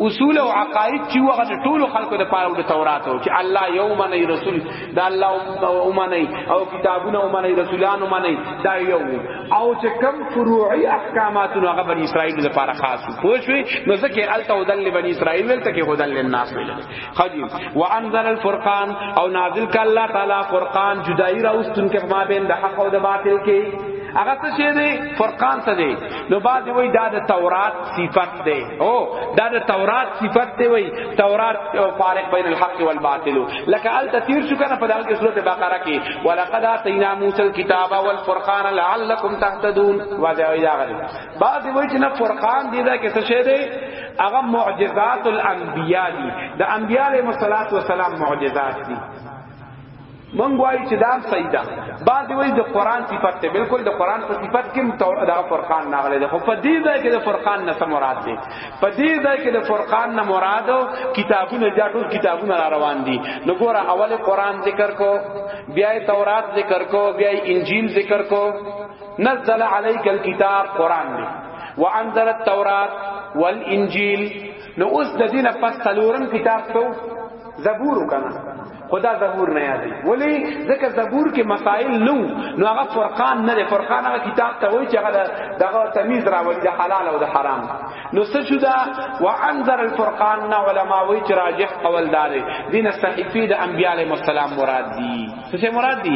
اصول او عقاید چې وغه د ټولو خلکو د پاره د تورات او چې الله یوم نه رسول د الله او منی او کتابونه او منی رسولان او منی دا یو او چې کم فروعي احکامات نو هغه بنی اسرائیل د پاره خاص پوښوي نو ځکه الته ودل بنی اسرائیل ولته کې هدل للناس ویل خدي وانزل الفرقان او نازل ک الله تعالی فرقان جدائی راوستون کې ما بین د حق او د باطل کې هغه څه دی فرقان څه دی نو بعد وی دا د تورات صفت دی او دا د تورات صفت دی وی تورات فارق بین الحق والباطل لکه ال تثیر شو کنه په دغه سورته بقره کې ولقد اتینا موسی الكتاب والفرقان لعلکم تهتدون واځه وی دا غلی بعد وی چې نه فرقان دی دا کې څه شه دی هغه معجزات الانبیاء دی د انبیاء علیهم الصلاه والسلام معجزات دی مونږ وایو چې دا صحیح ده بعد وی د قران صفت ته بالکل د قران په صفت کې دا فرقان نه غلې ده خو په دې ځای کې د فرقان نه سم مراد دی په دې ځای کې د فرقان نه مراد کتابونه دا ټول کتابونه را روان دي نو ګوره اول قران ذکر کو بیا تورات ذکر کو بیا انجیل ذکر کو نزل عليك الكتاب قران دی وانزل التوراة والانجيل نو اوس د دینه پس تلورم کتاب ته زبور کنا خدا زبور نه یادوي ولی ځکه زبور کې مسائل نو نو هغه فرقان نه دی فرقان هغه کتاب ته وایي چې هغه دغه تمیز راوړي د حلال او د حرام نو څه شو دا وانذر الفرقان نه علماء وایي چې راجح قول دار دین صحیفه د انبیاء علیهم السلام مراد دي څه مراد دي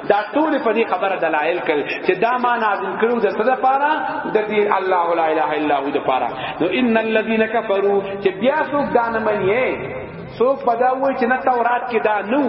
دا ټول په دې خبره دلایل کوي چې دا ما نازل کړو د څه لپاره د دې الله لا اله الا هو لپاره نو ان الذين كفروا چې بیا څوک دا نه مني څوک په دا وایي چې نه تورات کې دا نو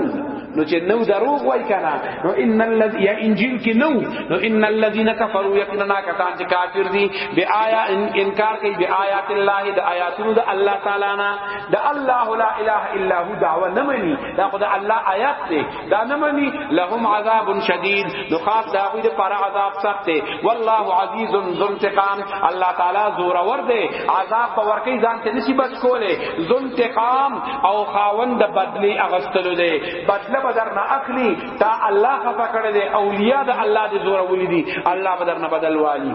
نو چې نو دروغ وای کنه نو ان الذي یا انجیل کې نو نو ان الذين كفروا یقینا کسان چې کافر دي بی آیا انکار کوي بی آیات الله د آیاتونو د الله تعالی نه د الله لا اله الا هو دعوه نه مني دا خدای الله آیات دی دا نه مني لهم عذاب شدید نو خاص دا غوی د پر عذاب سخت دی والله عزیز ذو انتقام الله تعالی زور ور دی عذاب په ورکی ځان ته نسی بچ کوله ذو انتقام او خاوند بدلی اغستلو دی بدله بدر نه اخلي تا الله خفه کړی دی اولیاء د الله د زور ولې دی الله بدر نه بدل والی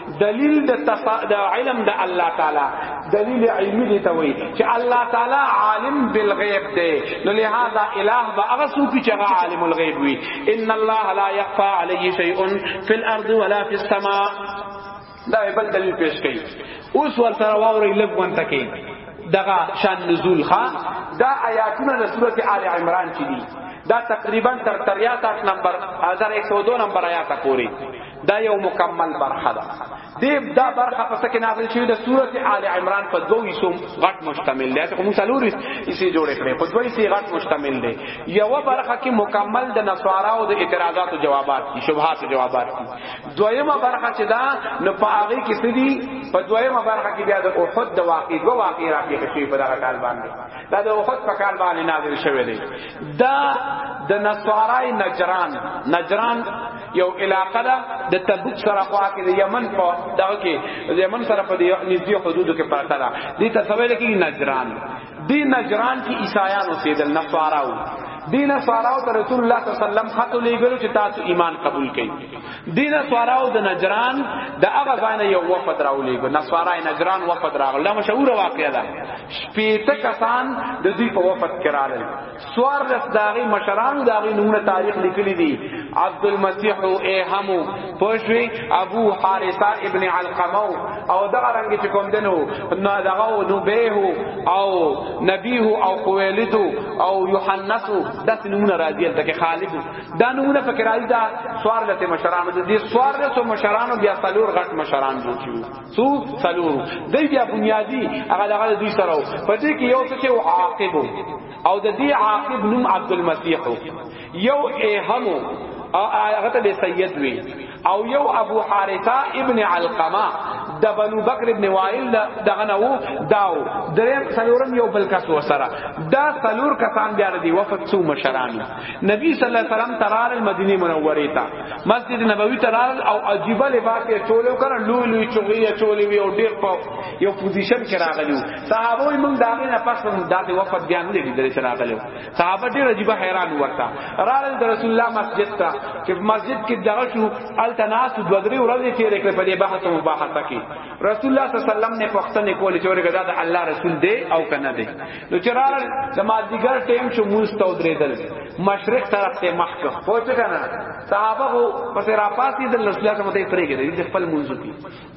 دلیل د تفا د علم د الله تعالی دلیل علمی دی ته وای چې الله تعالی عالم بالغیب دی نو لہذا الہ با هغه څوک چې هغه عالم الغیب وی ان الله لا یخفا علیه شیء فی الارض ولا فی السماء دا بل دلیل پیش کړي اوس ورته واوري لګون تکي دغه شان نزول ښا دا آیاتونه د سورته آل عمران کې دي دا تقریبا تر 83 نمبر 1102 نمبر آیات پورې دا یو مکمل برخه ده دی دا برخه پس کې نازل شوی د سورته آل عمران په دوه حصو غټ مشتمل دی ته موږ څلور حصے جوړې کړې په دوه حصے غټ مشتمل دی یو برخه کې مکمل د نصارا او د اعتراضات او جوابات دي شبهات او جوابات دي دویمه برخه چې دا نو په هغه کې سدي په دویمه برخه کې بیا د احد د واقع دوه واقع راځي چې په دغه کال باندې دا د احد په کال باندې نازل شوی دی دا د نصارای نجران نجران یو علاقه ده د تبوک سره خوا کې د یمن په دغه کې د یمن سره په نږدې حدودو کې پرته ده دې ته سویل کې نجران دې نجران کې عیسایان اوسېدل نصاراو دین سواراو ته رسول الله صلی الله علیه وسلم خط لېګلو چې تاسو ایمان قبول کړئ دین سواراو د نجران د هغه ځای نه یو وفد راولېګو نصارای نجران وفد راغله مشهور واقعه ده شپېته کسان د دوی په وفد کې راغلل سوار لس داغی مشرانو داغی نمونه تاریخ لکلی دی عبد المسیح او ایهمو پوشوی ابو حارثه ابن علقمو او دغه رنگ چې کوم دنو نو دغه نو بیه او نبیه او قویلد او یوحنس داس نمونه راځي تک خالد دا نمونه فکر راځي دا سوار لس مشرانو دی سوار لس مشرانو بیا څلور غټ مشران جوړ سو سلورو دی بیا بنیادی هغه هغه دوی سره په دې کې یو څه چې عاقب او د دې عاقب نوم عبد المسیح یو اهمو هغه ته سید وی او یو ابو حارثه ابن علقمه د بنو بکر ابن وائل دغه نو داو درې سلورم یو بل کس وسره دا سلور کسان بیا دی وفد سو مشران نبی صلی الله علیه وسلم ترار المدینه منوره تا مسجد نبوی ترار او عجیب لباس یې چولو کړه لوی لوی چوغي یې چولې وی او ډیر په یو پوزیشن کې راغلی صحابه یې موږ داغه نه پس موږ داسې وفد بیان نه لیدل چې راغلی صحابه ډیر عجیب حیران ورته رال د رسول الله مسجد ته چې مسجد کې دغه شو التناس د ودري ورځې تیرې کړې په دې بحث او مباحثه کې رسول الله صلی الله علیه وسلم نه پښتنه کولې چې ورګه دا الله رسول دی او کنه دی نو چرال زما دیګر ټیم چې موږ ته درېدل مشرق طرف ته محکم پوه څه کنه صحابه وو پس را پاسې د رسول الله سمته پرېګې دې خپل منځ کې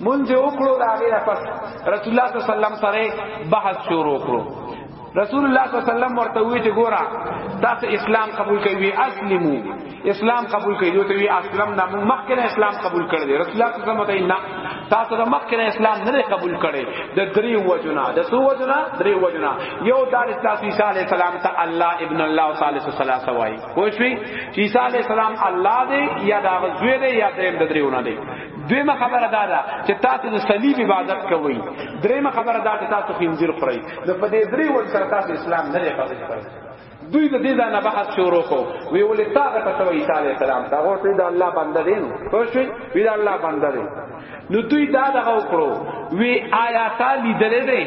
منځ وکړو دا غیره پس رسول الله صلی الله علیه وسلم سره بحث شروع کړو رسول الله صلی الله علیه وسلم ورته وی چې ګورا تاسو اسلام قبول کوي اسلمو اسلام قبول کړي دوی ته وی اسلام نه موږ مخکې اسلام قبول کړي دي رسول الله صلی الله علیه وسلم تاسو د مخکې اسلام نه قبول کړي د درې وجنا د سو وجنا درې وجنا یو دار تاسو عیسی علی السلام ته الله ابن الله ثالث ثلاثه وای خو شي عیسی علی السلام الله دی یا دا غزوی دی یا دریم د دریونه دی دویمه خبره دا ده چې تاسو د صلیب عبادت کوئ دریمه خبره دا ده تاسو خنزیر خورئ نو په دې درې ور سره تاسو اسلام نه قبول کړئ دوی د دې ځانه بحث شروع کو وی ولې تا د پتو عیسی علی السلام دا غوته د الله بنده دی نو پښوی وی د الله بنده دی نو دوی دا دغه وکړو وی آیا تا لیدلې دی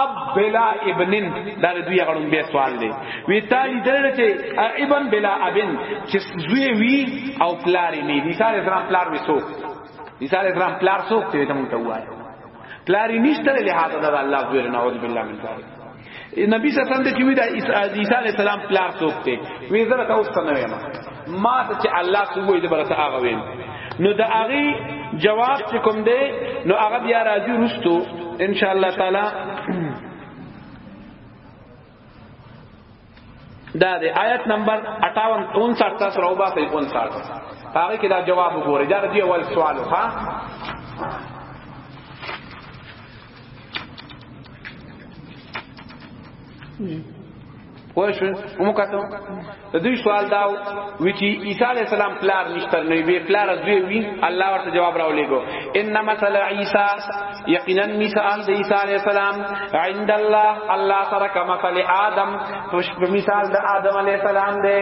اب بلا ابن دا دوی غړون به سوال دی وی تا لیدلې چې ابن بلا ابن چې زوی وی او پلار نه دی عیسی علی السلام پلار وسو عیسی علی السلام پلار سو ته ته مونږ ته وایي پلار نشته له هغه د الله زوی نه اعوذ بالله من ذلک نبی صلی الله علیه وسلم چې وی دا عیسی علیه السلام پلار څوک دی وی زره تاسو ته نه وایم ما ته چې الله څه وایي د برته هغه ویم نو د هغه جواب چې کوم دی نو هغه بیا راځي رستو ان شاء الله تعالی دا د آیت نمبر 58 59 تاسو راو باسي 59 هغه کې دا جواب وګورئ دا د اول سوال ها پوه شو هم کتو د دوی سوال دا وی چې عیسی علی السلام پلار نشتر نه وی پلار دوی وی الله ورته جواب راولېګو ان مثل عیسی یقینا مثال د عیسی علی السلام عند الله الله سره کما مثل آدم په مثال د آدم علی السلام دی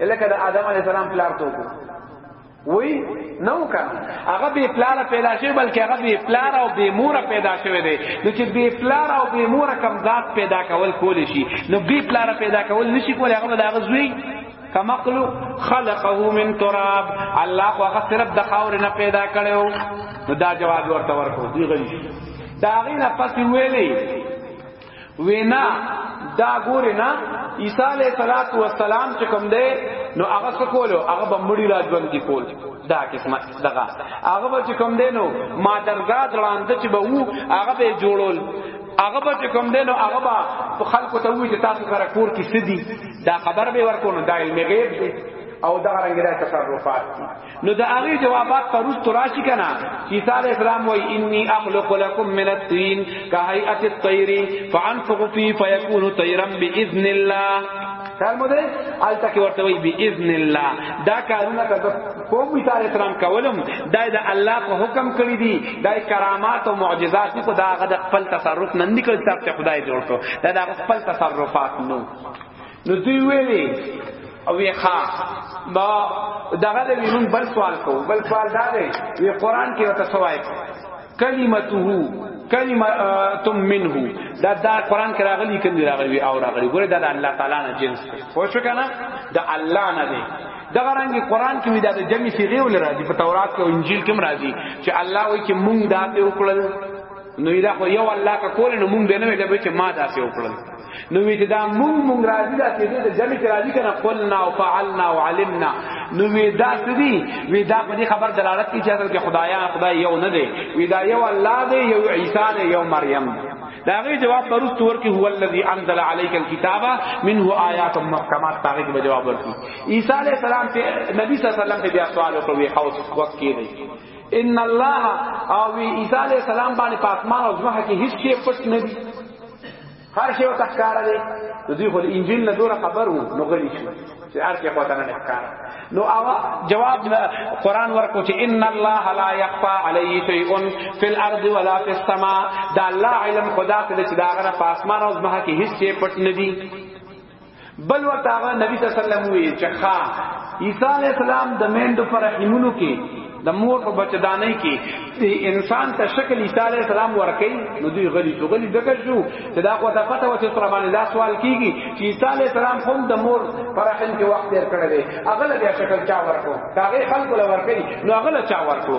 الکه د آدم علی السلام پلار ته وی نو کا هغه به پلار پیدا شي بلکې هغه به پلار او به مور پیدا شوی دی نو چې به پلار او به مور کم ذات پیدا کول کول شي نو به پلار پیدا کول نشي کول هغه دا غزوی کمقلو خلقه من تراب الله خو هغه صرف د خاور نه پیدا کړو نو دا جواب ورته ورکو دی غلی دا غی نه پس ویلی وینا دا ګور نه عیسی علیہ الصلات والسلام چې کوم دی نو هغه څه کولو هغه به مړی را ژوند کی کول دا قسمت دغه هغه به کوم دی نو ما درګاد لاندې چې به وو هغه به جوړول هغه به کوم دینو هغه به په خلکو ته وی چې تاسو سره کور کې سدي دا خبر به ورکو نو دا علم غیب دی او دا رنګ راځي تصرفات نو د هغه جوابات پرستو راشي کنه عیسی علی السلام وای انی اخلق لكم من الطين كهيئه الطير فانفخ فيه فيكون طيرا باذن الله خیال مو دی الته کې ورته وی باذن الله دا کارونه که کوم عیسی علی السلام کولم دا د الله په حکم کړی دي دا کرامات او معجزات کو دا غد خپل تصرف نن نکړ چې خدای جوړ کو دا د خپل تصرفات نو نو دوی ویلي او وی ښا ما دغه د ویمون بل سوال کو بل سوال دا دی وی قران کې وته سوای کلمته کلمه تم منه دا دا قران کې راغلی کندي راغلی او راغلی ګوره دا د الله تعالی نه جنس دی خو شو کنه دا الله نه دی دغه رنګ قران کې دا د جمع صيغه ول راځي په تورات کې او انجیل کې هم راځي چې الله وایي چې مونږ دا په وکړل نو دا خو یو الله کا کول نو مونږ به نه ویل چې ما داسې وکړل نو وی چې دا مونږ مونږ راځي دا چې دې جمع کې راځي کنه قلنا او فعلنا او علمنا نو وی دا سدي وی دا په دې خبر دلالت کوي چې اصل کې خدایا خدای یو نه دی وی دا یو الله دی یو عیسی دی یو مریم دا غي جواب پرست ورکی هو الذی انزل علیک الكتاب منه آیات محکمات تاغه کې جواب ورکی عیسی علیہ السلام ته نبی صلی الله علیه وسلم ته بیا سوال وکړ وی حوس وقت کې دی ان الله او عیسی علیہ السلام باندې پاسمان او زمه کې هیڅ شی پټ نه دی هر شی وته ښکار دی د دې خو انجیل نه دوره خبر وو نو غلی شو چې هر کې پته نه ښکار نو اوا جواب قران ورکو چې ان الله لا يخفى عليه شيء في الارض ولا في السماء دا الله علم خدا ته چې دا غره پاسمان او زمه کې هیڅ شی پټ نه دی بل ورته هغه نبی صلی الله علیه وسلم وی چې ښا عیسی علی السلام د میندو پر رحمونو کې د مور په بچدانه کې انسان ته شکل عیسی علی السلام ورکړي نو دوی غلی شو غلی دغه شو چې دا خو ته پته و چې سره باندې دا سوال کیږي چې عیسی علی السلام هم د مور پر رحم کې وخت تیر کړی دی هغه له شکل چا ورکړو دا غي خلق له ورکړي نو هغه له چا ورکړو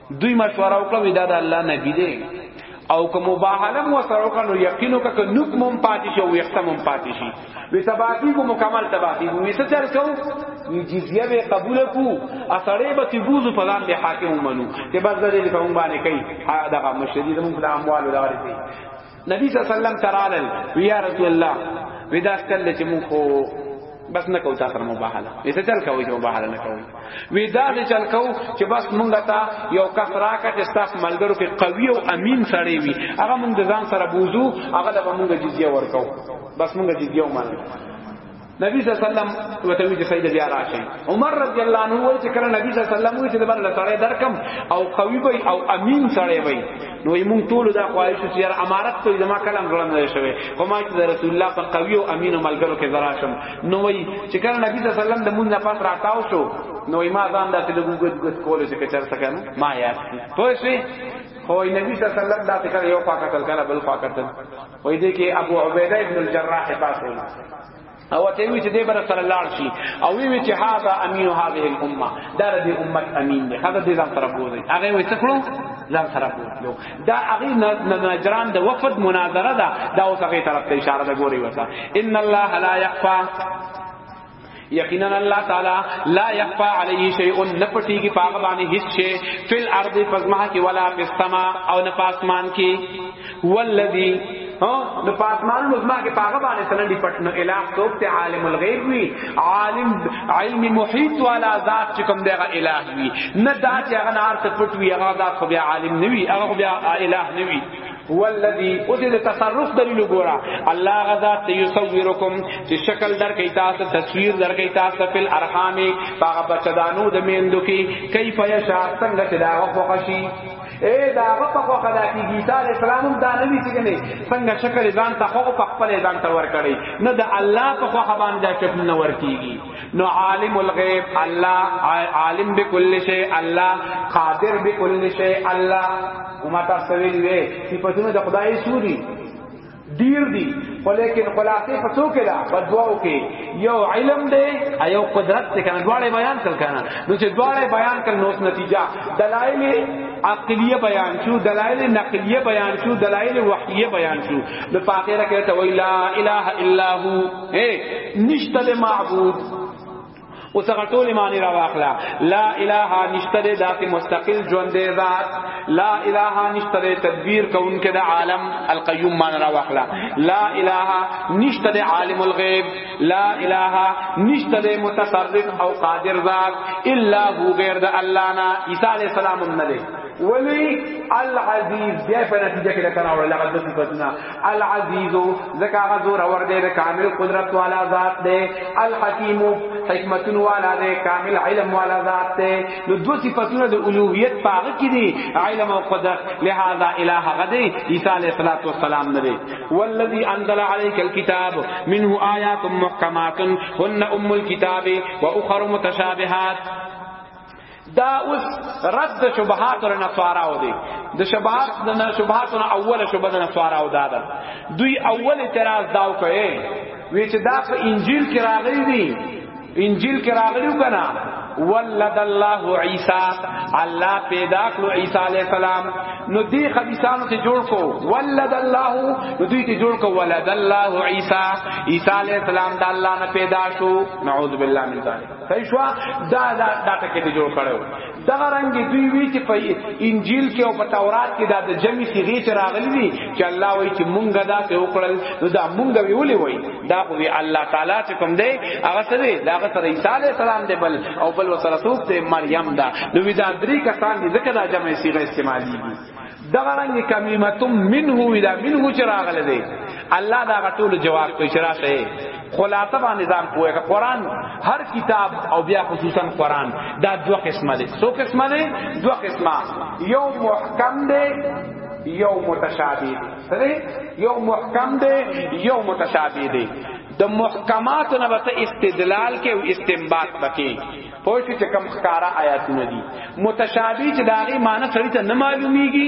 دوی مشوره وکړه دا د الله نبی دی او که مباهله مو سره وکړه نو یقینو که که نوک مم پاتې شي او یختم مم پاتې شي وی تباهی کو مکمل تباهی کو وی څه چل کو وی جزیه به قبول کو اثرې به تبوز په ځان به حاکم منو ته بس دې په مونږ باندې کوي دا مشری زموږ د اموال لارې نبی صلی الله علیه وسلم ترالل ویا رسول الله ودا کله چې مونږ خو بس نه کو تا سره مباهله ایسه چل کوي چې مباهله نه کوي وی دا دې چل کو چې بس مونږ ته یو کس راکړه چې ستاس ملګرو کې قوي او امین سره وي هغه مونږ ځان سره بوزو هغه له مونږ جزیه ورکو بس مونږ جزیه ومنو نبی صلی الله علیه وسلم وته وی چې سید بیا راشي عمر رضی الله عنه وی چې کله نبی صلی الله علیه وسلم وی چې بل سره درکم او قوی وي او امین سره وي نو موږ ټول دا خواهش چې یار امارت ته زما کلم غلم نه شوی خو ما چې رسول الله په قوی او امین او ملګرو کې زرا شم نو وی چې کله نبی صلی الله علیه وسلم د مونږ نه پات راتاو شو نو ما ځان داسې لګو ګد ګد کول چې چر سکم ما یاد پوه شئ خو نبی صلی الله علیه وسلم دا څنګه یو پاکه تل کله بل پاکه تل وای دې کې ابو عبیده ابن الجراح پاسول او ته وی چې دې بر صلی الله علیه او وی چې هاذا امین هذه الامه دا دې امت امین دې هغه دې ځان سره بوزي هغه وی څه کړو ځان سره بوتلو دا هغه نجران د وفد مناظره ده دا اوس هغه طرف ته اشاره ده ګوري وتا ان الله لا يخفى یقینا الله تعالی لا یخفا علیه شیء نپټی کی پاغه باندې هیڅ شی فل ارض فزما کی ولا فی السما او نه پاسمان کی والذی ها نو پاسمان مزما کې پاغه باندې سره دی پټنو الہ څوک ته عالم الغیب وی عالم علم محیط والا ذات چې کوم دغه الہ وی نه دا چې هغه نار ته پټ وی هغه ذات خو بیا عالم نه وی هغه بیا الہ نه وی هو الذي اوس د تصرف دلیل ګورا الله غزا ته یصورکم چې شکل در کوي تاسو تصویر در کوي تاسو په ارحام هغه بچدانو د میندو کې کیف یشا څنګه چې دا وقشي اے دا په خو خدا کی گیتا اسلام هم دا نوی چې نه څنګه شکل ځان ته خو په خپل ځان تور کړي نه د الله په خو باندې شکل نور کیږي نو عالم الغیب الله عالم بكل شی الله قادر بكل شی الله وما تاسو ویل وی صفاتونه د خدای سوري ډیر دي خو لیکن خلاصې په څو کې ده په دواو کې یو علم دی ایو قدرت ته کنه دواړه بیان کړ کنه نو چې دواړه بیان کړ نو نتیجه دلایل عقلیه بیان شو دلایل نقلیه بیان شو دلایل وحیه بیان شو نو په اخر کې ته ویلا اله الا هو اے نشته د معبود او څنګه ټول معنی را واخلا لا اله نشته د ذات مستقل ژوند دی ذات لا اله نشته د تدبیر کونکي د عالم القیوم معنی را واخلا لا اله نشته د عالم الغیب لا اله نشته د متصرف او قادر ذات الا هو غیر د الله نه عیسی علی السلام نه ولی العزیز بیا په نتیجه کې لکه راوړل هغه د صفاتونه العزیز زکا غزور اور دے کامل قدرت والا ذات دے الحکیم حکمت والا دے کامل علم والا ذات دے نو دو صفاتونه د الوهیت پاغه کی دی علم او قدرت لہذا الہ غدی عیسی علیہ الصلوۃ والسلام نبی والذی انزل علیک الكتاب منه آیات محکمات هن ام الكتاب واخر متشابهات دا اوس رد شبهات ور نصارا و دي د شبهات د شبهات اوله شبهه د نصارا و دادا دوی اول اعتراض داو کوي وی چې دا په انجیل کې راغلي دي انجیل کې راغلي وکنا ولد الله عیسی الله پیدا کړو عیسی علی السلام نو دی خبيسانو ته جوړ کو ولد الله نو دوی ته جوړ کو ولد الله عیسی عیسی علی السلام د الله نه پیدا شو نعوذ بالله من ذلک صحیح شو دا دا دا ټکی دی جوړ کړو دا رنگ دوی وی چې په انجیل کې او په تورات کې دا د جمی صیغه چې راغلی دي چې الله وایي چې مونږه دا ته وکړل نو دا مونږه ویولې وایي دا خو وی الله تعالی چې کوم دی هغه سره دا هغه سره عیسی علی السلام دی بل او بل وسره سوق دی مریم دا نو وی دا درې کسان دي ځکه دا جمع صیغه استعمالي دي دغه رنګ کمیمتم منه ویلا منه چې راغله دی الله دا غټول جواب کوي چې راشه خلاصه باندې ځان پوهه قرآن هر کتاب او بیا خصوصا قرآن دا دو قسمه دي سو قسمه دي دو قسمه یو محکم دی یو متشابه دی یو محکم دی یو متشابه دی د محکمات نه به استدلال کې او استنباط پکې پوه شو چې کم ښکارا آیاتونه دي متشابه چې داغي معنی سړی ته نه معلومیږي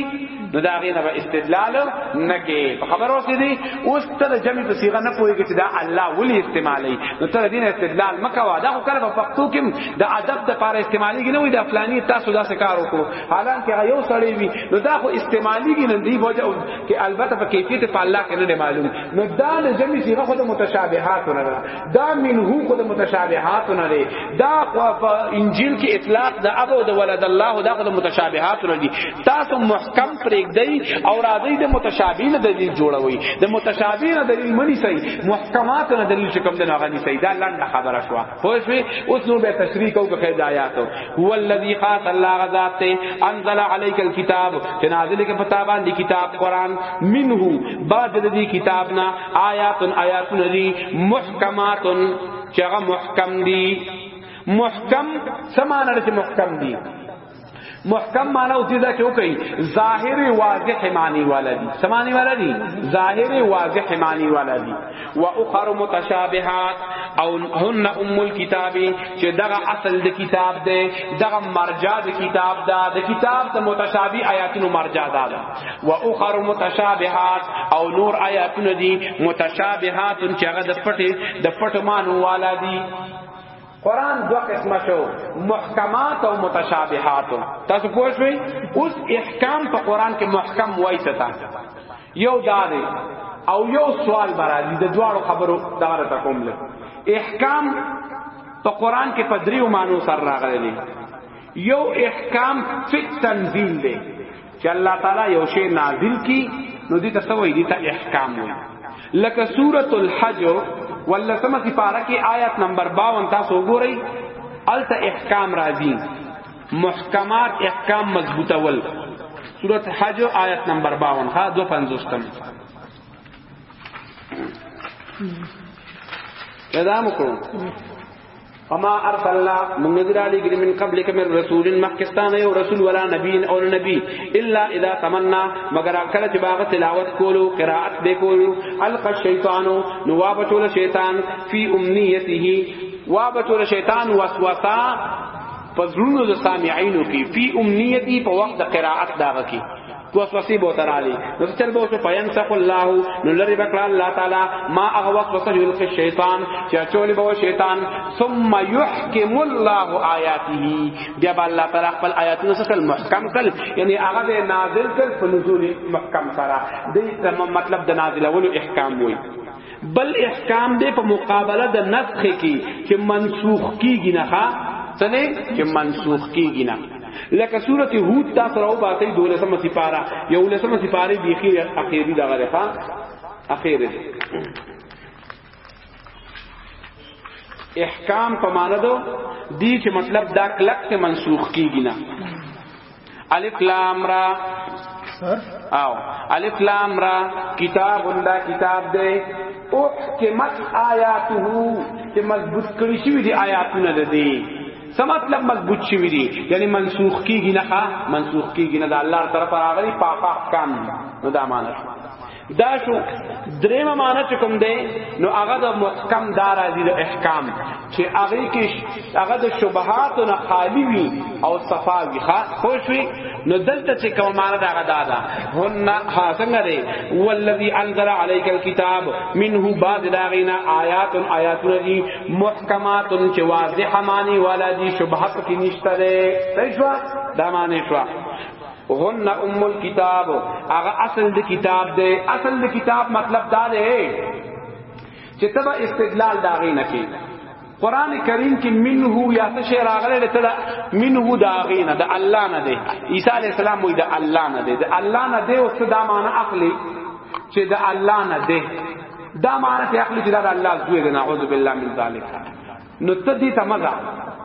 نو داغي نه استدلال نه کې خبر اوسې دي اوس تر جمع په صيغه نه پويږي چې دا الله ولي استعمالي نو تر دین استدلال مکوا دا خو کله په پښتو کې د ادب د پاره استعمالي نه وي د فلاني تاسو داسې کار وکړو حالانکه یو سړی وي نو دا خو استعمالي نه دی وجه کې البته په کیفیت په الله کې نه معلوم نو دا د جمع صيغه خو د متشابهات نه دا منه خو د متشابهات نه دی دا په انجیل کې اطلاق د ابو د ولد الله دا خو د متشابهات نه دی تاسو محکم پرېږدی او راځي د متشابهین دلیل جوړوي د متشابهین دلیل منی سي محکمات نه دلیل چې کوم د نه غني سي دا لنډه خبره شو خو شوي اوس نو به تشریح کو کې هدایات هو الذی خاص الله غذات ته انزل عليك الكتاب چې نازل کې پتا باندې کتاب قران منه بعد د دې کتاب نه آیات آیات ندی محکمات چغه محکم دی محکم سمانه چې محکم دی محکم معنی اوتی دا چې وکي ظاهر واضح معنی والا دي سمانی والا دي ظاهر واضح معنی والا دي واخر متشابهات او هن ام الكتاب چې دغه اصل د کتاب ده دغه مرجع د کتاب ده د کتاب ته متشابه آیاتونو مرجع ده و اخر متشابهات او نور آیاتونه دي متشابهات چې هغه د پټه د پټه مانو والا دي قران دو قسمه شو محکمات او متشابهات تاسو پوه شئ اوس احکام په قران کې محکم وایي تا یو دا دی او یو سوال برازي د دواړو خبرو دغه ته کوم له احکام په قران کې په دریو معنی سره راغلي یو احکام فی تنزیل دی چې الله تعالی یو شی نازل کی نو دې ته وایي دې ته احکام وایي لکه سورۃ الحج ولسمه سپاره کې آیت نمبر 52 تاسو وګورئ الته احکام راځي محکمات احکام مضبوطه ول سورۃ حج آیت نمبر 52 ها 250 تم اعلان وکړو وما ارسلنا من نذر علی گری من قبل کم رسول مخکستان یو رسول ولا نبی او نبی الا اذا تمنا مگر کله چې باغ تلاوت کولو قرائت به کولو الق الشیطان نو وابچول شیطان فی امنیته وابچول شیطان وسوسه پزړونو د سامعینو کې فی امنیتی په وخت د قرائت داغه کې تو وسوسه بو ترالی نو چل بو سو پین سق الله نو لری بکړه الله تعالی ما هغه وخت وسه یل فی شیطان چې چول بو شیطان ثم یحکم الله آیاته بیا الله تعالی خپل آیاتونه سره محکم کړ یعنی هغه به نازل کړ په نزول محکم سره دې مطلب د نازلولو احکام وای بل احکام دی په مقابله د نسخ کی چې منسوخ کیږي نه ښا سنه چې منسوخ کیږي نه لکه سوره هود تاسو راو باندې دولسمه سپاره یو لسمه سپاره بیخي اخیری دغه ده ښا اخیری احکام په معنی دو دی چې مطلب دا کلک ته منسوخ کیږي نه الف لام را او الف لام را کتاب دا کتاب دے احکمت آیاته چې مضبوط کړی شوی دی آیاتونه ده دی څه مطلب مضبوط شوی دی یعنی منسوخ کیږي نه منسوخ کیږي نه د الله طرف راغلی پاک احکام نو دا معنی دا شو درېمه معنی چې کوم دی نو هغه د محکم دار راځي د احکام چې هغه کې هغه د شبهات نه خالی وي او صفا وي خوش وي نو دلته چې کوم معنی دا غدا ده هن ها څنګه دی والذي انزل عليك الكتاب منه بعض داغینا آیات آیات دي محکمات چې واضح معنی والا دي شبهات کې نشته ده صحیح شو دا معنی شو هن ام الكتاب هغه اصل د کتاب دی اصل د کتاب مطلب دا دی چې تبا استدلال دا غي نه کوي قران کریم کې منه یا څه شی راغلی دی ته منه دا غي نه د الله نه دی عیسی علی السلام وی د الله نه دی د الله نه دی او څه دا معنی اخلي چې د الله نه دی دا معنی ته اخلي چې دا الله زوی دی نعوذ بالله من ذلک نو ته دې تمزه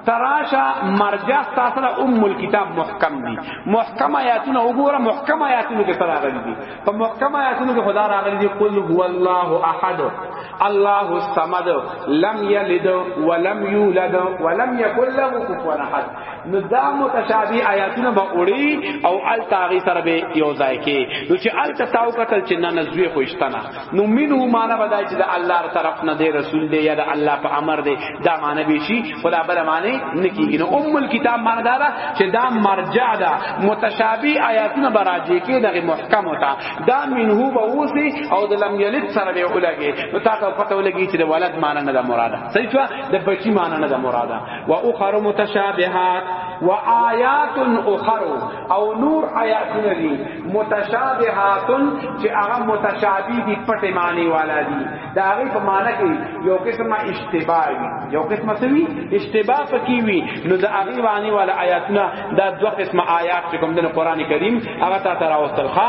تراشا مرجع تاسو له ام الكتاب محکم دي محکم آیاتونه وګوره محکم آیاتونه کې سره راغلي دي په محکم آیاتونه کې خدا راغلي دي قل هو الله احد الله الصمد لم يلد ولم يولد ولم يكن له كفوا احد نو دا متشابه آیاتونه به وړي او ال تاغي سره به یو ځای کې نو چې ال تاو قتل چې نه نزوی خوښتنه نو منه معنا بدای چې د الله تر طرف نه دی رسول دی یا د الله په امر دی دا معنا به شي خدا بل معنی نکیږي نو ام الكتاب معنا دا چې دا مرجع ده متشابه آیاتونه براجه کې دغه محکم وتا دا منه به اوسي او د لم یلد سره به ولګي نو تاسو پته ولګي چې د ولد معنا نه ده مراده صحیح شو د بچی معنا نه ده مراده واخر متشابهات وآیات اخر او نور آیاتونه دي متشابهات چې هغه متشابه دي پټه معنی والا دي دا هغه په معنی کې یو قسمه اشتباه وي یو قسمه سوي اشتباه پکې وي نو دا هغه معنی والا آیاتونه دا دوه قسمه آیات چې کوم د قران کریم هغه تا تراوستل ښا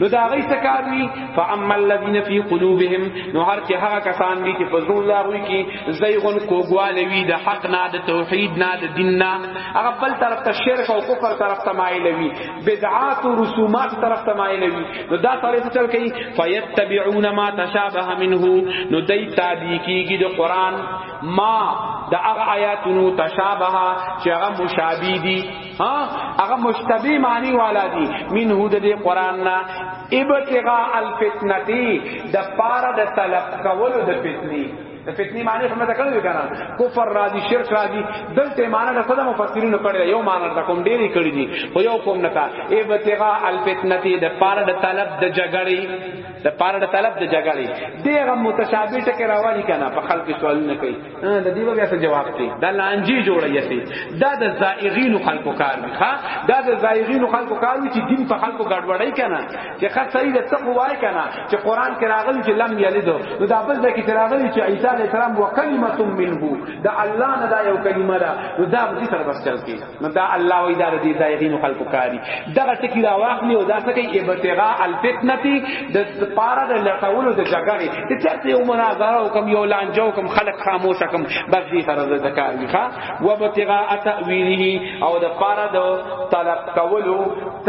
نو دا غي سکار وی فاما الذين في قلوبهم نو هر چې هغه کسان دي چې په زړه الله وی کی زیغن کوګواله وی د حق نه د توحید نه د دین نه هغه بل طرف ته شرک او کفر طرف ته مایل وی بدعات او رسومات طرف ته مایل وی نو دا سره څه چل کوي فیتبعون ما تشابه منه نو دای تابع کیږي د قران ما د هغه آیاتونو تشابه چې هغه مشابه دي ها هغه مشتبه معنی والا دي منه د دې قران نه ابتغاء الفتنتی د پاره د طلب کولو د فتنی د فتنی معنی څه مته کړو کنه کفر راضی شرک راضی دلته معنی د صدم مفسرین کړی یو معنی د کوم ډیری کړی دي خو یو کوم نه کا ابتغاء الفتنتی د پاره د طلب د جګړې د پاره د طلب د جګړې دغه متشابه ټکی راوړي کنه په خلک سوال نه کوي د دې بیا څه جواب کې دا لانجی جوړی سي دا د زائغین خلکو کار دی ها دا د زائغین خلکو کار دی چې دین په خلکو ګډوډای کنه چې خاص صحیح د تقوا وای کنه چې قران کې راغلی چې لم یلد نو دا بل د کې راغلی چې عیسی علی السلام وکلمه منه دا الله نه دا یو کلمه ده نو دا به سره بس چل کې نو دا الله وی دا دې زایغین خلق کاری دغه ټکی را واخلی او دا سکه ابتغاء الفتنتی د پارا د لټولو د جګړې ته چرته یو مناظره او کم یو لانجو کم خلق خاموش کم بس دې سره د ذکر وی ښا و ابتغاء تاویله او د پارا د طلب کولو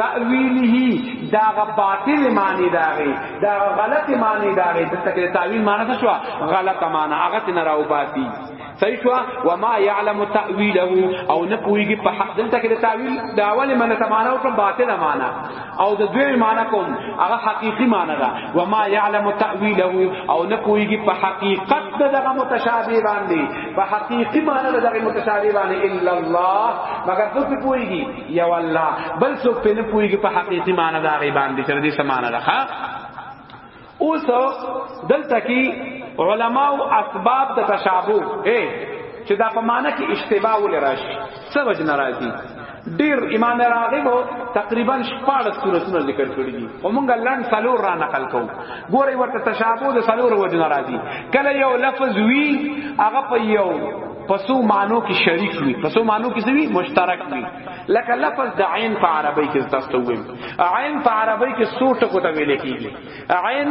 تاویله دا باطل معنی دا غي دا غلط معنی دا غي د تکلیف تاویل معنی څه شو غلط معنی هغه نه راو باطل صحیح شو و ما يعلم تاويله او نه پويږي په حق دلته کې د تاويل دا اول منه تمانا او کوم باطل معنا او د دوی معنا کوم هغه حقيقي معنا ده و ما يعلم تاويله او نه پويږي په حقيقت دغه متشابه باندې په حقيقي معنا دغه متشابه باندې الا الله مگر څوک پويږي يا الله بل څوک په نه پويږي په حقيقي معنا دغه باندې چې دې سمانه ده اوس دلته کې علما او اسباب د تشابه اے چې دا په معنی کې اشتباه ول راشي څه وجه ناراضي ډیر امام راغب تقریبا 14 سورتونه ذکر کړی دي او مونږ لن سلور را نقل کوو ګورې ورته تشابه د سلور وجه ناراضي کله یو لفظ وی هغه په یو پسو مانو کې شریک وي پسو مانو کې سوي مشترک وي لکه لفظ د عین په عربی کې تاسو ویم عین په عربی کې سو ټکو ته ویل کیږي عین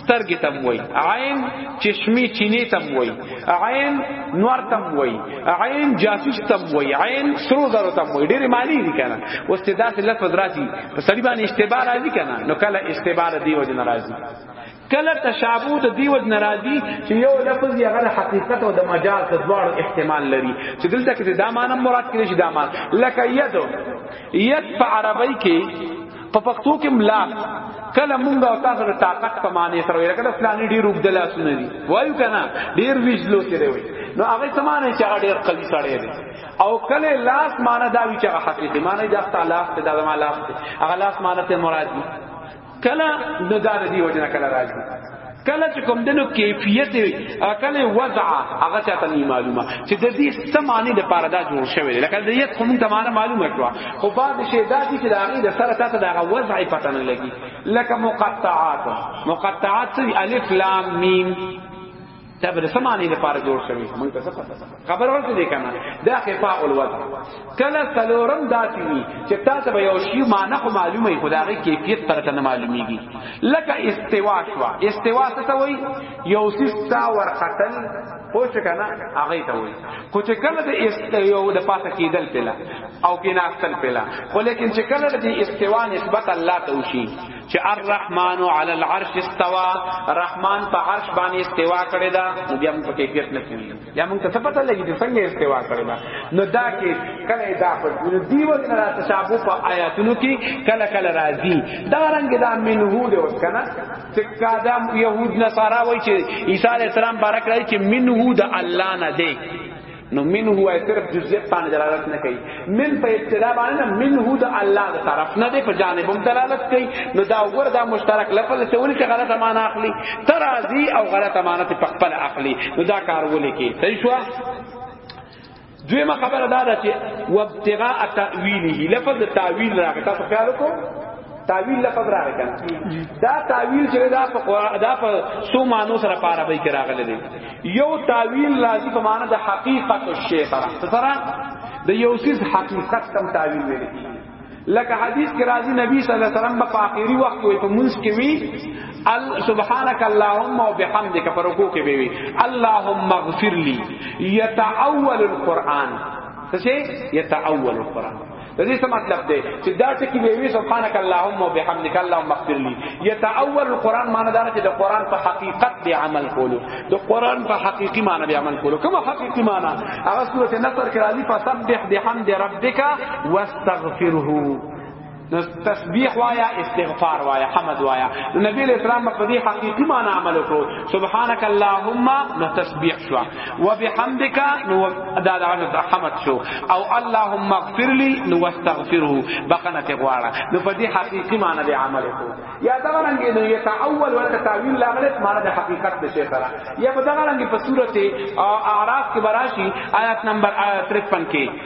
سترګې تم وای عین چشمی چینه تم وای عین نور تم وای عین جاسوس تم وای عین سرو زرو تم وای ډېر معنی دي کنه اوس ته داسې لفظ راځي په سړي باندې اشتباه راځي کنه نو کله اشتباه دی وجه ناراضي کله تشابه د دیو ناراضي چې یو لفظ یې غره حقیقت او د مجاز د دوه احتمال لري چې دلته کې دا معنی مراد کړي چې دا معنی لکه ید ید په عربی کې په پښتو کې ملا کله مونږ او تاسو د طاقت په معنی سره ویل کله فلانی ډیر وګ دلا سونه دي وایو کنه ډیر ویجلو کې دی نو هغه سمانه چې هغه ډیر قوي سره دی او کله لاس معنی دا وی چې هغه حقیقي معنی دا تعالیٰ ته دا ما لاس هغه لاس معنی ته مراد دي کله نو دا دی وجنه کله راځي کله چې کوم دنو کیفیت کله وضع هغه چاته نه معلومه چې د دې سمانه د پاره دا جوړ شوی دی لکه د یت کوم ته معنا معلومه کړه خو بعد شی دا چې د هغه د سره تاسو د هغه وضع پته نه لګي لکه مقطعات مقطعات الف لام میم تبر سمانه د پاره جوړ شوی مونږ ته څه پته خبر ورته دی کنه دا خفاء الوضع کله سلورم داتی وی چې تاسو به یو شی معنی خو معلومه خدای کیفیت تر ته معلومیږي لکه استوا شو استوا څه ته وی یو سستا ورختل پوه شو کنه هغه ته وی خو چې کله د استوا د پاسه کیدل پلا او کې ناستل پلا خو لیکن چې کله د استوا نسبت الله ته وشي چې الرحمن علی العرش استوا رحمان په عرش باندې استوا کړی دا نو بیا په کیفیت نه کوي یا مونږ ته پته لګی چې څنګه استوا کړی دا نو دا کې کله دا په نو دیو کې نه تشابه په آیاتونو کې کله کله راځي دا رنګ دا منه دی اوس کنه چې کادم يهود نصارا وای چې عیسی علی السلام بارک راځي چې منه د الله نه دی نو منه وای صرف جزئیات باندې دلالت نه کوي من په ابتدا باندې منه د الله د طرف نه دی په جانب هم دلالت کوي نو دا وګوره دا مشترک لفظ ته ولې غلطه معنا اخلي ترازی او غلطه معنا ته خپل اخلي نو دا کار ولې کوي صحیح شو دویمه خبره دا ده چې وابتغاء تاویله لفظ تاویل راغی تاسو خیال وکړئ تعویل لفظ راغی کنه دا تعویل چې دا په دا په سو مانو سره پاره به کې راغلی دی یو تعویل راځي په معنی د حقیقت الشی سره سره د یو سیس حقیقت تم تعویل ویل لکه حدیث کې راځي نبی صلی الله علیه وسلم په آخري وخت کې په منځ کې وی سبحانك اللهم وبحمدك پر رکوع کې وی اللهم اغفر لي يتعول القرآن څه يتعول القرآن د دې څه مطلب دی چې دا ټکی به وي سبحانك اللهم وبحمدك اللهم اغفر لي يتاول القران معنی دا چې د قران په حقیقت دی عمل کولو د قران په حقيقي معنی به عمل کولو کوم حقيقي معنی هغه سورته نصر کې راځي فسبح بحمد ربك واستغفره نو تسبیح وایا استغفار وایا حمد وایا نو نبی علیہ السلام په دې حقیقی معنی عمل وکړو سبحانك اللهم نو تسبیح شو وبحمدک نو دا د عرض حمد شو او اللهم اغفر لي نو واستغفره بخنه ته غواړه نو په دې حقيقي معنی به عمل کو یا دا رنګ نو يتعول ورته تعویل لاغلت معنی د حقیقت به شي سره یا په دا رنګ په صورت اعراف کې براشي آیات نمبر 53 کې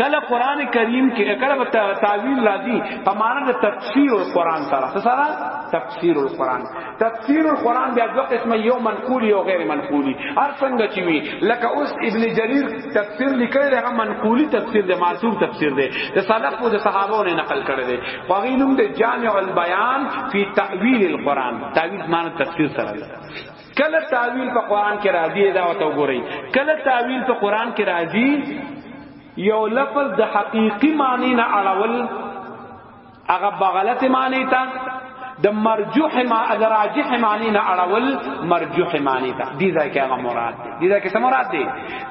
کله قران کریم کې کله به تعویل راځي په معنا د تفسیر القرآن سره څه سره تفسیر القرآن تفسیر القرآن بیا دوه قسمه یو منقول یو غیر منقولی هر څنګه چې وي لکه اوس ابن جریر تفسیر لیکل دی هغه منقولی تفسیر دی معصوم تفسیر دی د سلف او د صحابو نه نقل کړی دی هغه نوم د جامع البیان فی تأویل القرآن تعویل معنا تفسیر سره کله تعویل په قران کې راځي دا وته وګورئ کله تعویل په قران کې راځي یو لفظ د حقیقی معنی نه اړول هغه بغلط معنی ته د مرجوح ما د راجح معنی نه اړول مرجوح معنی ته دي ځکه هغه مراد دي دي ځکه سم مراد دي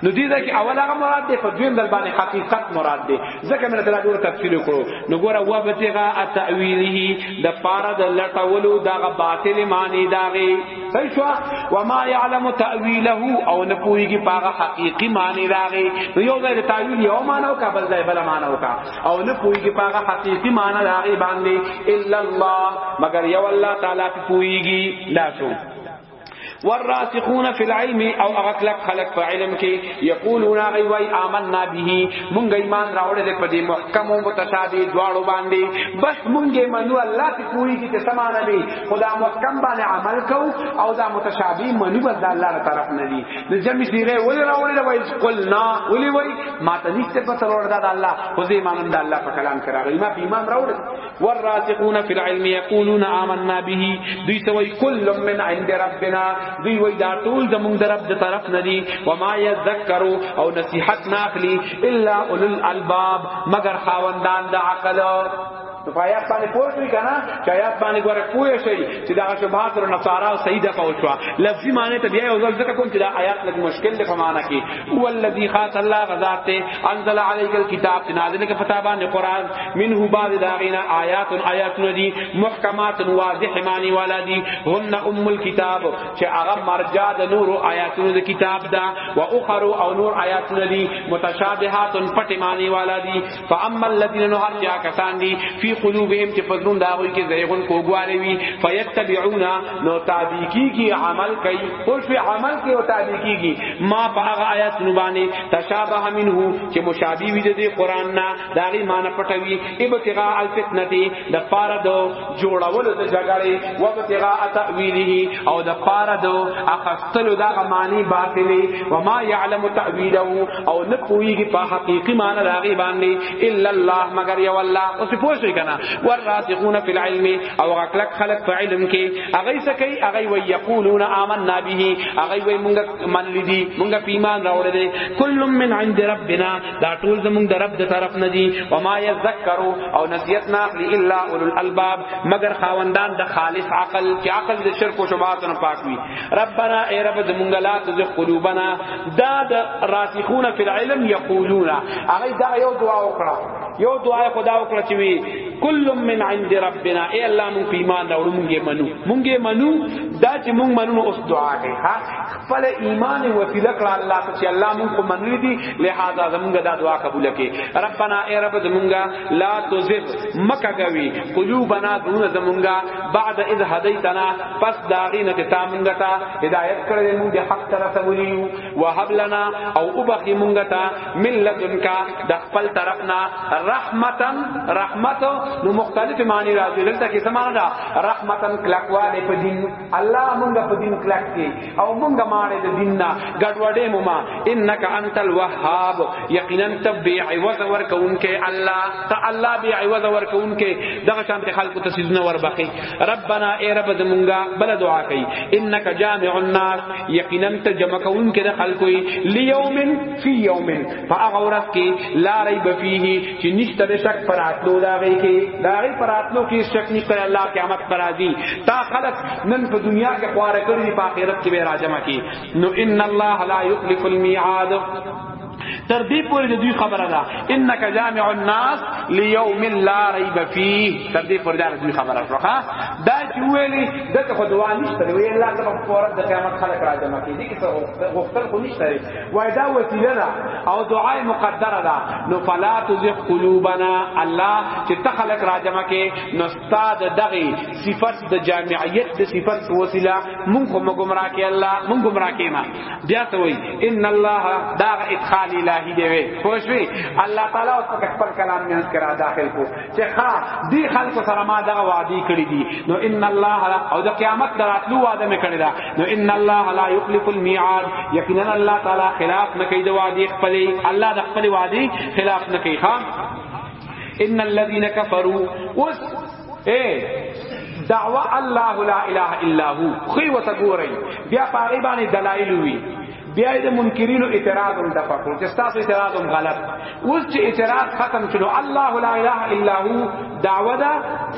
نو دې دا کې اول هغه مراد دی په دویم دل باندې حقیقت مراد دی ځکه مې دا ډور تفصیل کړو نو ګوره و بتغا التاویله د پاره د لټولو دغه باطل معنی داغي صحیح شو و ما يعلم تاویله او نه پويږي پاغه حقيقي معنی داغي نو یو ځای د تاویل یو معنی او کبل ځای بل معنی او کا او نه پويږي پاغه حقيقي معنی داغي باندې الا الله مگر یو الله تعالی پويږي لا شو والراسخون فی العلم او هغه کلک خلق په علم کې یقولون غی وای آمنا به مونږ ایمان راوړل په دې محکم او متشابه دواړو باندې بس مونږه منو الله ته پوری کی ته سمانه دی خدا محکم باندې عمل کو او دا متشابه منی بس الله تعالی طرف نه دی د جمع سیره ول راوړل وای قلنا ولی وای ما ته نشته په تلوړ دا الله خو دې ایمان د الله په کلام کرا غی ما ایمان راوړل والراسخون فی العلم یقولون آمنا به دوی سوی کل من عند ربنا دوی وی دا ټول زمونږ در رب د طرف ندی و ما یذکر او نصیحت ناخلی الا اولو الالباب مگر خاوندان د عقل نو آیات باندې پوه شئ کنه چې آیات باندې ګوره پوه شئ چې دا شبهات او نصارا او سیده قول شو لفظي معنی ته بیا یو ځل ذکر کوم چې دا آیات لږ مشکل دی په معنی کې هو الذی خاص الله غذات انزل عليك الكتاب نازل کې پتا باندې قران منه بعد داغینا آیات آیات ندی محکمات واضح معنی والا دی هن ام الكتاب چې هغه مرجع د نور آیاتونو د کتاب دا و اخر او نور آیات ندی متشابهات پټ معنی والا دی فاما الذين نهر جا کسان دی فی قلوبهم چې پزرون دا وی کې زیغون کوګواله وی فیتبعون نو تابعی کی عمل کوي او فی عمل کې او تابعی کی ما په هغه آیات نو باندې تشابه منه چې مشابه وي د قران نه دا غي معنی پټوي ابتغاء الفتنه د پار د جوړولو د جګړې و ابتغاء تاویله او د پار د اخستلو د معنی باطلې و ما يعلم تاویله او نه پويږي په حقيقي معنی دا غي باندې الا الله مگر یو الله اوس پوه شئ کنه والراسخون فی العلم او غکلک خلق په علم کې اغه سکی اغه وی یقولون آمنا به اغه وی مونږ من لدی مونږه پیمان راوړې دي کل من عند ربنا دا ټول زمونږ د رب د طرف نه دي و ما یذکروا او نصیحت نه اخلي الا اولو الالباب مگر خاوندان د خالص عقل چې عقل د شرک او شبهات نه پاک وي ربنا ای رب زمونږه لا تزغ قلوبنا دا د راسخون فی العلم یقولون هغه دا یو دعا وکړه یو دعای خدا وکړه چې وی کل من عند ربنا ای الله مون په ایمان راوړو مونږه منو مونږه منو دا چې مونږ منو اوس دعا کوي ها خپل ایمان وسیله کړه الله ته چې الله مونږ کو منلی دي لہذا زمونږه دا دعا قبول کړي ربنا ای رب زمونږه لا تزغ مکه کوي قلوبنا دون زمونږه بعد اذ هدیتنا پس داغینه ته مونږه ته هدایت کړې مونږه حق طرف ولي وهب لنا او وبخي مونږ ته ملتنکا د خپل طرفنا رحمتن رحمت نو مختلف معنی راځي دلته کې سمانه دا رحمتن کلکواله په دین الله مونږ په دین کلک کې او مونږ مانه د دین نه ګډوډې مو ما انک انت الوهاب یقینا تبع عوض ورکونکې الله ته الله بي عوض ورکونکې دغه شان خلکو ته سيزونه وربخي ربنا اے رب زمونږه بل دعا کوي انک جامع الناس یقینا ته جمع کون کې د خلکو لیوم فی یوم فاغورت کې لا ریب فیه چې نشته د شک پر اتلو دا غي کې دا غي پر اتلو کې شک نشته الله قیامت پر راضی تا خلق نن په دنیا کې خواره کړی په آخرت کې به راجمه کی نو ان الله لا یخلف المیعاد تر دې پورې د دوی خبره ده انک جامع الناس ليوم لا ريب فيه تر دې پورې دا دوی خبره شو ها دا چې ویلي دغه خو دوا نشته وی الله تعالی په ورځ د قیامت خلق راځي مکه دي کې غوښتل خو نشته وای دا وسیله ده او دعای مقدره ده نو فلا تزغ قلوبنا الله چې تخلق راځي مکه نو استاد دغه صفت د جامعیت د صفت وسیله مونږ هم گمراه کې الله مونږ گمراه کې ما بیا ته وای ان الله دا ادخال الهی دی وی خوشوی الله تعالی اوس په خپل کلام مینس کرا داخل کو چې ها دی خلق سره ما دا وعده کړی دی نو ان الله او د قیامت دراتلو وعده مې کړی دا نو ان الله لا یخلف المیعاد یقینا الله تعالی خلاف نه کوي د وعده خپل الله د خپل وعده خلاف نه کوي ها ان الذين كفروا اے دعوا الله لا اله الا هو خو وته ګورئ بیا پاره باندې دلایل وی بیا د منکرینو اعتراض هم دفع کړو چې تاسو اعتراض هم غلط اوس چې اعتراض ختم شلو الله لا اله الا هو دعوا ده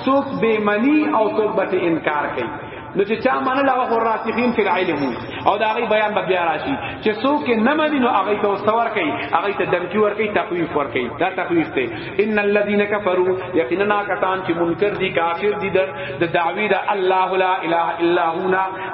څوک بے منی او څوک به انکار کوي نو چې چا منل هغه خو راسخین فی العلم او دا غي بیان به بیا راشي چې څوک نه مني نو هغه ته وسور کوي هغه ته دمکی ور کوي تخویف ور کوي دا تخویف ته ان الذين كفروا یقینا کسان چې منکر دي کافر دي در د دعوی دا الله لا اله الا هو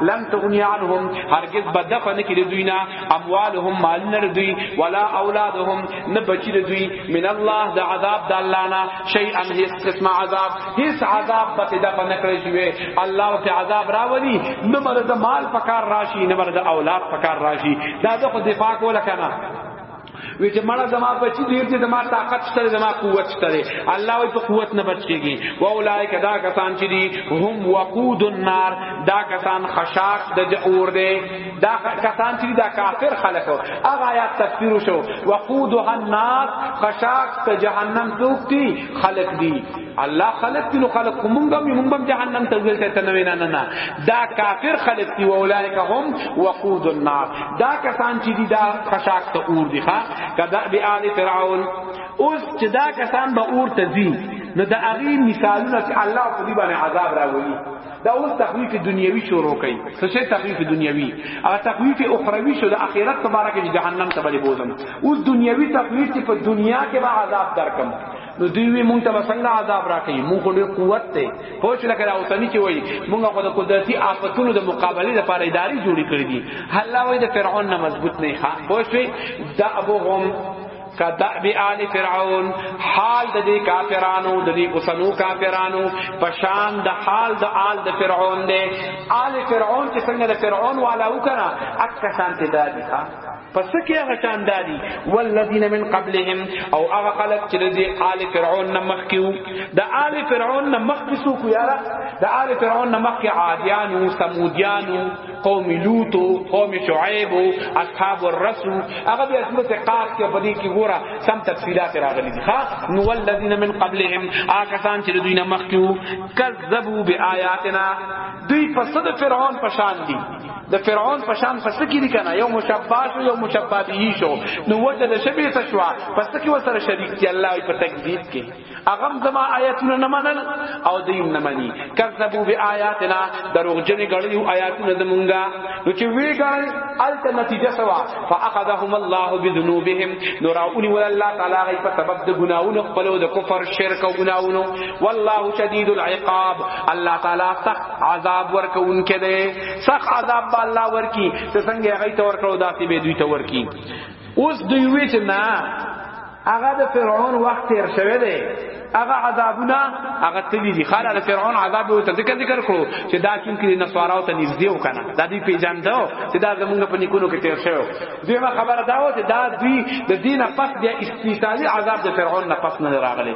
لم تغني عنهم هرگز بدفن کې دوی نه اموالهم مال نه دوی ولا اولادهم نه بچی دوی من الله د عذاب د الله نه شیئا هیڅ قسم عذاب هیڅ عذاب به تدا په نکړې شوی الله ته عذاب راولي نه مر د مال پکار راشي نه مر د اولاد پکار راشي دا د خو دفاع کوله کنه وی چې مړه زما بچی دیر چې زما طاقت شته زما قوت شته الله وی په قوت نه بچیږي و اولایک دا کسان چې دي هم وقود النار دا کسان خشاک د اور دی دا کسان چې دا کافر خلق هغه آیات تفسیر شو وقودها النار خشاک ته جهنم دوکتی خلق دی الله خلق دي نو خلق کومګم یو موږ جهنم ته ځل ته نه نه نه دا کافر خلق دي اولایک هم وقود النار دا کسان چې دي دا خشاک ته اور دي ښا کدا بی آل فرعون اوس چې دا کسان به اور ته ځي نو دا هغه مثالونه چې الله په دې باندې عذاب راولي دا اوس تخویف دنیوي شروع کړي څه شي تخویف دنیوي هغه تخویف اخروی شو د اخرت تبارک جهنم ته بلی بوزم اوس دنیوي تخویف په دنیا کې به عذاب درکم نو دوی وی مونږ ته څنګه عذاب راکړي مونږ خو ډېر قوت ته پوښ لکه دا اوسنی چې وای مونږ خو د قدرتي آفتونو د مقابله لپاره اداري جوړې کړې دي الله وای د فرعون نه مضبوط نه ښه پوښ دا ابو هم کدعب آل فرعون حال د دې کافرانو د دې اوسنو کافرانو پشان د حال د آل د فرعون دی آل فرعون چې څنګه د فرعون والا وکړه اکه شانته دادی ښا پس کې هغه شان دادي والذین من قبلهم او هغه خلق چې د آل فرعون نه مخکیو د آل فرعون نه مخکې سو کو یارا د آل فرعون نه مخکې عادیان او سمودیان قوم لوط قوم شعیب اصحاب الرسل هغه بیا اسمه ته قاف کې بدی کې ګورا سم تفصيلات راغلي دي ها نو والذین من قبلهم هغه شان چې دوی نه مخکیو کذبوا بیااتنا دوی پس د فرعون پشان دي د فرعون په شان پس کې دي کنه یو مشبع شو یو مشبع به شو نو وجه د شبیه تشوا پس کې وسره شریک دی الله په تکذیب کې اغم زما آیاتونه نه منل او دین نه منی کذبوا بیااتنا دروغجن غړیو آیاتونه د مونږه نو چې وی غړل الته نتیجه سوا فاخذهم الله بذنوبهم نو راونی ول الله تعالی غي په سبب د ګناونو خپلو د کفر شرک او ګناونو والله شدید العقاب الله تعالی سخت عذاب ورکوونکې ده سخت عذاب به الله ورکی چې څنګه هغه ته ورکړو داسې به دوی ته ورکی اوس دوی وی چې نه هغه د فرعون وخت تیر شوه دی هغه عذابونه هغه تلی دي خاله فرعون عذاب یو ته ذکر ذکر کړو چې دا کوم کې نسواراو ته نږدې وکنه دا دوی پیژاندو چې دا زمونږ په نیکونو کې تیر شوی دیمه خبره دا و چې دا دوی د دینه پس بیا استثنایی عذاب د فرعون نه پس نه راغلی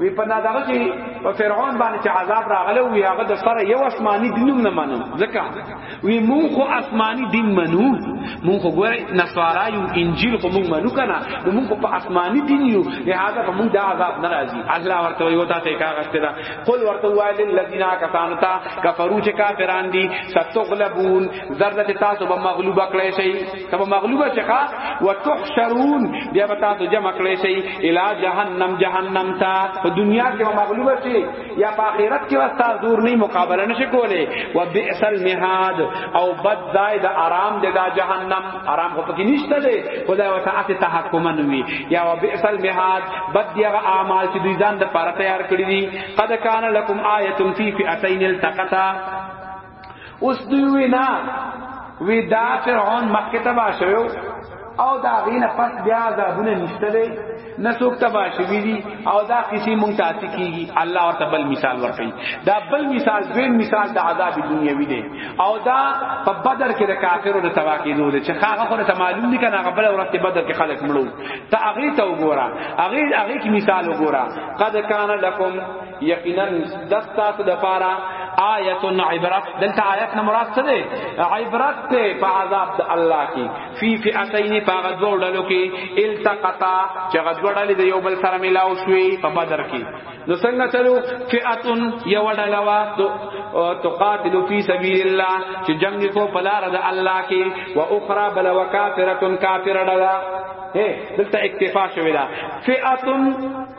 وی په نادغه کې په فرعون باندې چې عذاب راغله وی هغه د سره یو آسماني دینم نه منو ځکه وی مونږ خو آسماني دین منو مونږ خو ګوره نصارا یو انجیل خو مونږ منو کنه نو مونږ په آسماني دین یو لہذا په مونږ دا عذاب ناراضي الله ورته وی وتا ته کاغذ ته قل ورته وای للذین کفروا تا کفرو چې کافران دي ستغلبون ذره تاسو به مغلوب کړئ شي تب مغلوبه شخا وتحشرون بیا بتا تو جمع کړی شي الی جهنم جهنم تا په دنیا کې مغلوبه شي یا په آخرت کې واستا زور نه مقابله نشي کوله و بئس المهاد او بد زائد آرام دې دا جهنم آرام خو پکې نشته دی خدای وتا اته تحکم نوي یا و بئس المهاد بد دی هغه اعمال چې دوی ځان د پاره تیار کړی دي قد کان لکم آیه فی فئتین التقطا اوس دوی وینا وی دا فرعون مکه تبا شوو او دا غینه پس بیا عذابونه نشته دی نسوک تبا شوی دی او دا کسی مونږ ته اتی کیږي الله ورته بل مثال ورکړي دا بل مثال دویم مثال د عذاب دنیوي دی او دا په بدر کې د کافرو د تبا کیدو دی چې هغه خو ته معلوم دي کنه هغه بل ورته بدر کې خلک مړو ته هغه ته وګوره هغه هغه کې مثال وګوره قد کان لکم یقینا دستاسو د پاره آیت عبرت دلته آیت نه مراد څه دی عبرت ته په عذاب د الله کې فی فئتین په غدو ډلو کې التقطا چې غدو ډلې د یو بل سره ملاو شوې په بدر کې نو څنګه چلو فئتن یو ډله وا تقاتل فی سبیل الله چې جنگ کو پلار د الله کې و اخرى بل وکافرتن کافر ډله هه دلته اکتفا شوی دا فئتن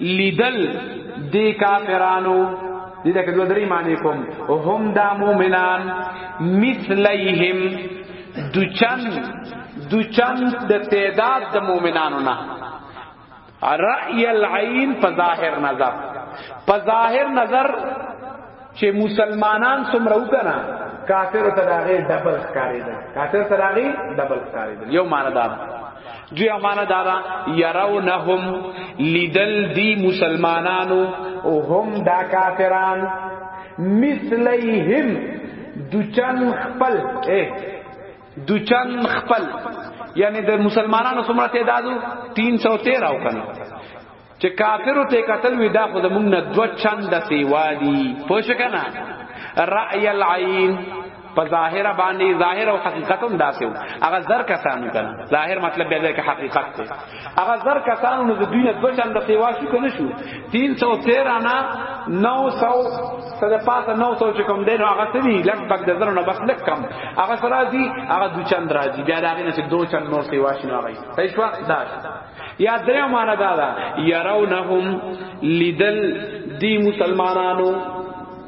لیدل دی کافرانو دې دا کدو درې معنی کوم هم دا مؤمنان مثلیهم دچن دچن د تعداد د مؤمنانو نه رأی العین په ظاهر نظر په ظاهر نظر چې مسلمانان څومره وکنا کافر ته راغی ډبل ښکارېدل کافر ته راغی ډبل ښکارېدل یو معنی دا دوی امانه دارا يرونهم لیدل دی مسلمانانو او هم دا کافران مثلیهم دوچن خپل اے دوچن خپل یعنی د مسلمانانو څومره تعدادو 313 او کنه چې کافرو ته قتل وی دا خو زمونږ نه دو چند سیوا دي پوه شو کنه رأی العین په ظاهر باندې ظاهر او حقیقت هم داسې وو هغه زر کسانو کنه ظاهر مطلب بیا ځکه حقیقت دی هغه زر کسانو نو د دوی نه دوه چند سیوا شو کنه شو 313 نه 900 سره پاسه 900 چې کوم دین هغه سری لګ بګ د زر نه بس لګ کم هغه سره دي هغه دوه چند راځي بیا دا غینه چې دوه چند نور سیوا شنو هغه صحیح شو دا یا درې معنا دا ده يرونهم لیدل دی مسلمانانو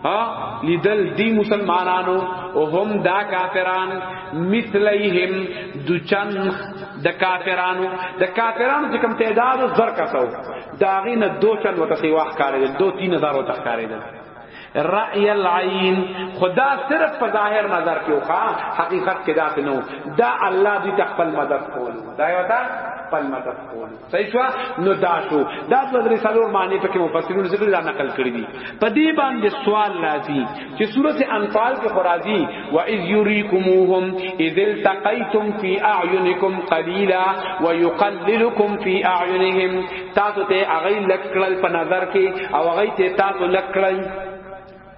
ها لیدل دی مسلمانانو او هم دا کافران مثلیهم دچن د کافرانو د کافرانو چې کوم تعداد زر کسو داغینه دوچن وته سیواخ کاری دو 3000 وته کاری دي رأی العین خدا صرف په ظاهر نظر کې وخا حقیقت کې داسې نو دا الله دې تخپل مدد کول دا یو دا خپل مدد کول صحیح شو نو دا شو دا د درې سالور معنی په کې مفسرین ذکر لا نقل کړی دي په دې باندې سوال راځي چې سورته انفال کې خرازي و اذ یریکموهم اذ التقیتم فی اعینکم قلیلا ویقللکم فی اعینهم تاسو ته هغه لکړل په نظر کې او هغه ته تاسو لکړل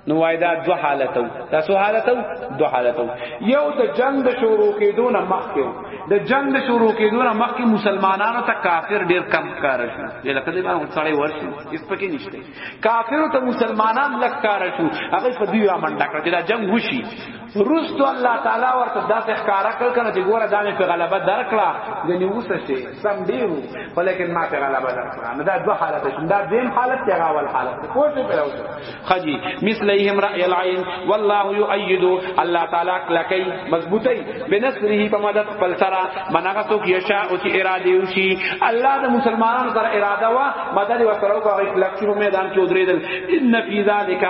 نو وایدا دو حالتو تاسو حالتو دو حالتو یو د جنگ شروع کېدو نه مخکې د جنگ شروع کېدو نه مخکې مسلمانانو ته کافر ډیر کم کار شو لکه دې باندې څړې ورشي اس پکې نشته کافرو ته مسلمانان لکار شو هغه په دوی امنډه کړ چې دا جنگ وشي رستو الله تعالی ورته داسې ښکارا کړ کنه چې ګوره دا مې په غلبه درکړه غني وسه شي سم دیو ولیکن ما په غلبه درکړه نو دا دوه حالت شوم دا دیم حالت دی اول حالت خو څه په اوسه خجی مثلیهم رأی العين والله یؤید الله تعالی لکای مضبوطی بنصره په مدد خپل سره منغه څوک یشا او چې اراده وشي الله د مسلمانانو سره اراده وا مدد وسره او هغه لکچو میدان کې ودرېدل ان فی ذلک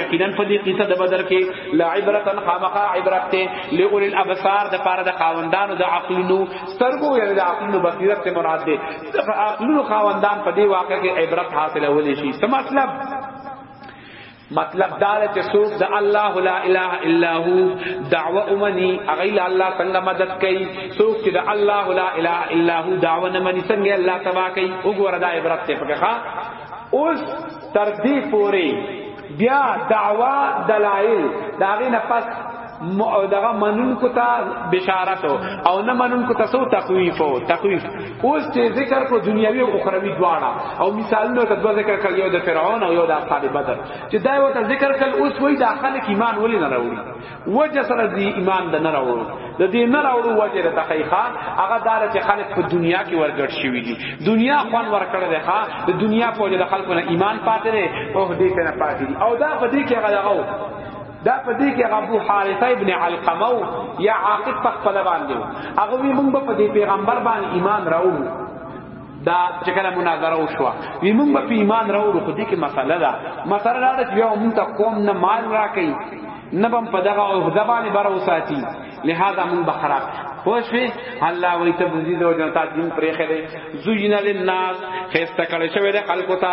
یقینا فدی قصه د بدر کې لا عبرتا خامقا عبرت ته لئول الابصار د پاره د خاوندانو د عقلونو سترګو یعنی د عقلونو بصیرت ته مراد ده د عقلونو خاوندان په دې واقع کې عبرت حاصله ولې شي څه مطلب مطلب دا ده چې څوک د الله لا اله الا هو دعوه امني هغه له الله څنګه مدد کوي څوک چې د الله لا اله الا هو دعوه نه مني څنګه الله تبا کوي وګوره دا عبرت ته پکې ښا اوس تر دې پوري بیا دعوا دلائل داغه نه پس او دغه منون کو ته بشارت او نه منون کو ته سو تخویف او تخویف اوس چې ذکر کو دنیوي او اخروی دواړه او مثالونه ته دوه ذکر کړ یو د فرعون او یو د اصحاب بدر چې دا یو ته ذکر کړ اوس وای دا خلک ایمان ولې نه راوړي وجه سره دی ایمان د نه راوړو د دې نه راوړو وجه د تخیخا هغه دار چې خلک په دنیا کې ورګړ شوی دي دنیا خوان ورکړه ده ها د دنیا په وجه د خلکو نه ایمان پاتې نه او دې ته نه پاتې او دا په دې کې هغه دا په دې کې ابو حارثه ابن علقمه یا عاقب په خپل باندې هغه وی موږ په دې پیغمبر باندې ایمان راوړو دا چې کله مناظره وشوه وی موږ په ایمان راوړو خو دې کې مسله ده مسله دا ده چې یو موږ ته قوم نه مال راکړي نه بم په دغه عہده باندې بر وساتي لہذا موږ به خراب خوشوی الله وی ته بزید او جنتا دین پرې خره زوینا للناس خسته کړي شوی د خلکو ته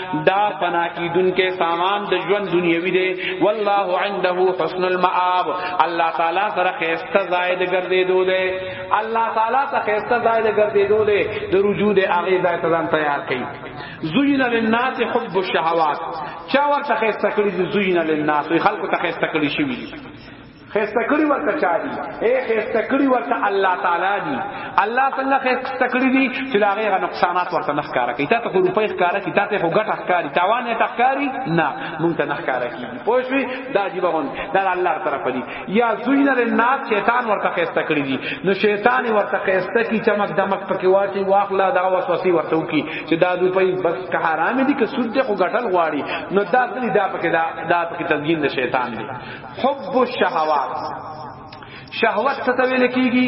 دا فنا کیدون کې سامان د ژوند دنیوي دی والله عنده حسن المآب الله تعالی سره خیسته زائد ګرځې دو دی الله تعالی سره خیسته زائد ګرځې دو دی د رجوع د هغه ځای ته ځان تیار کړي زوینا للناس حب الشهوات چا ورته خیسته کړی زوینا للناس خلکو ته خیسته کړی شي خسته کړی ورته چا دي اے خسته کړی ورته الله تعالی دي الله څنګه خسته کړی دي چې دا غیغه نقصانات ورته نه ښکارا کوي تاسو خو روپۍ ښکارا کوي تاسو خو ګټه ښکاری تاوان یې تخکاری نه مونږ ته نه ښکارا کوي پوه شئ دا عجیب غون دا الله طرف دي یا زوینه الناس شیطان ورته خسته کړی دي نو شیطان ورته خسته کی چمک دمک پکې واچي واخلا دا وسوسه ورته وکي چې دا روپۍ بس که حرام دي که سود دي خو ګټل غواړي نو دا څه دا پکې دا دا پکې تزګین د شیطان دي حب الشهوات شهوت څه ته ویل کیږي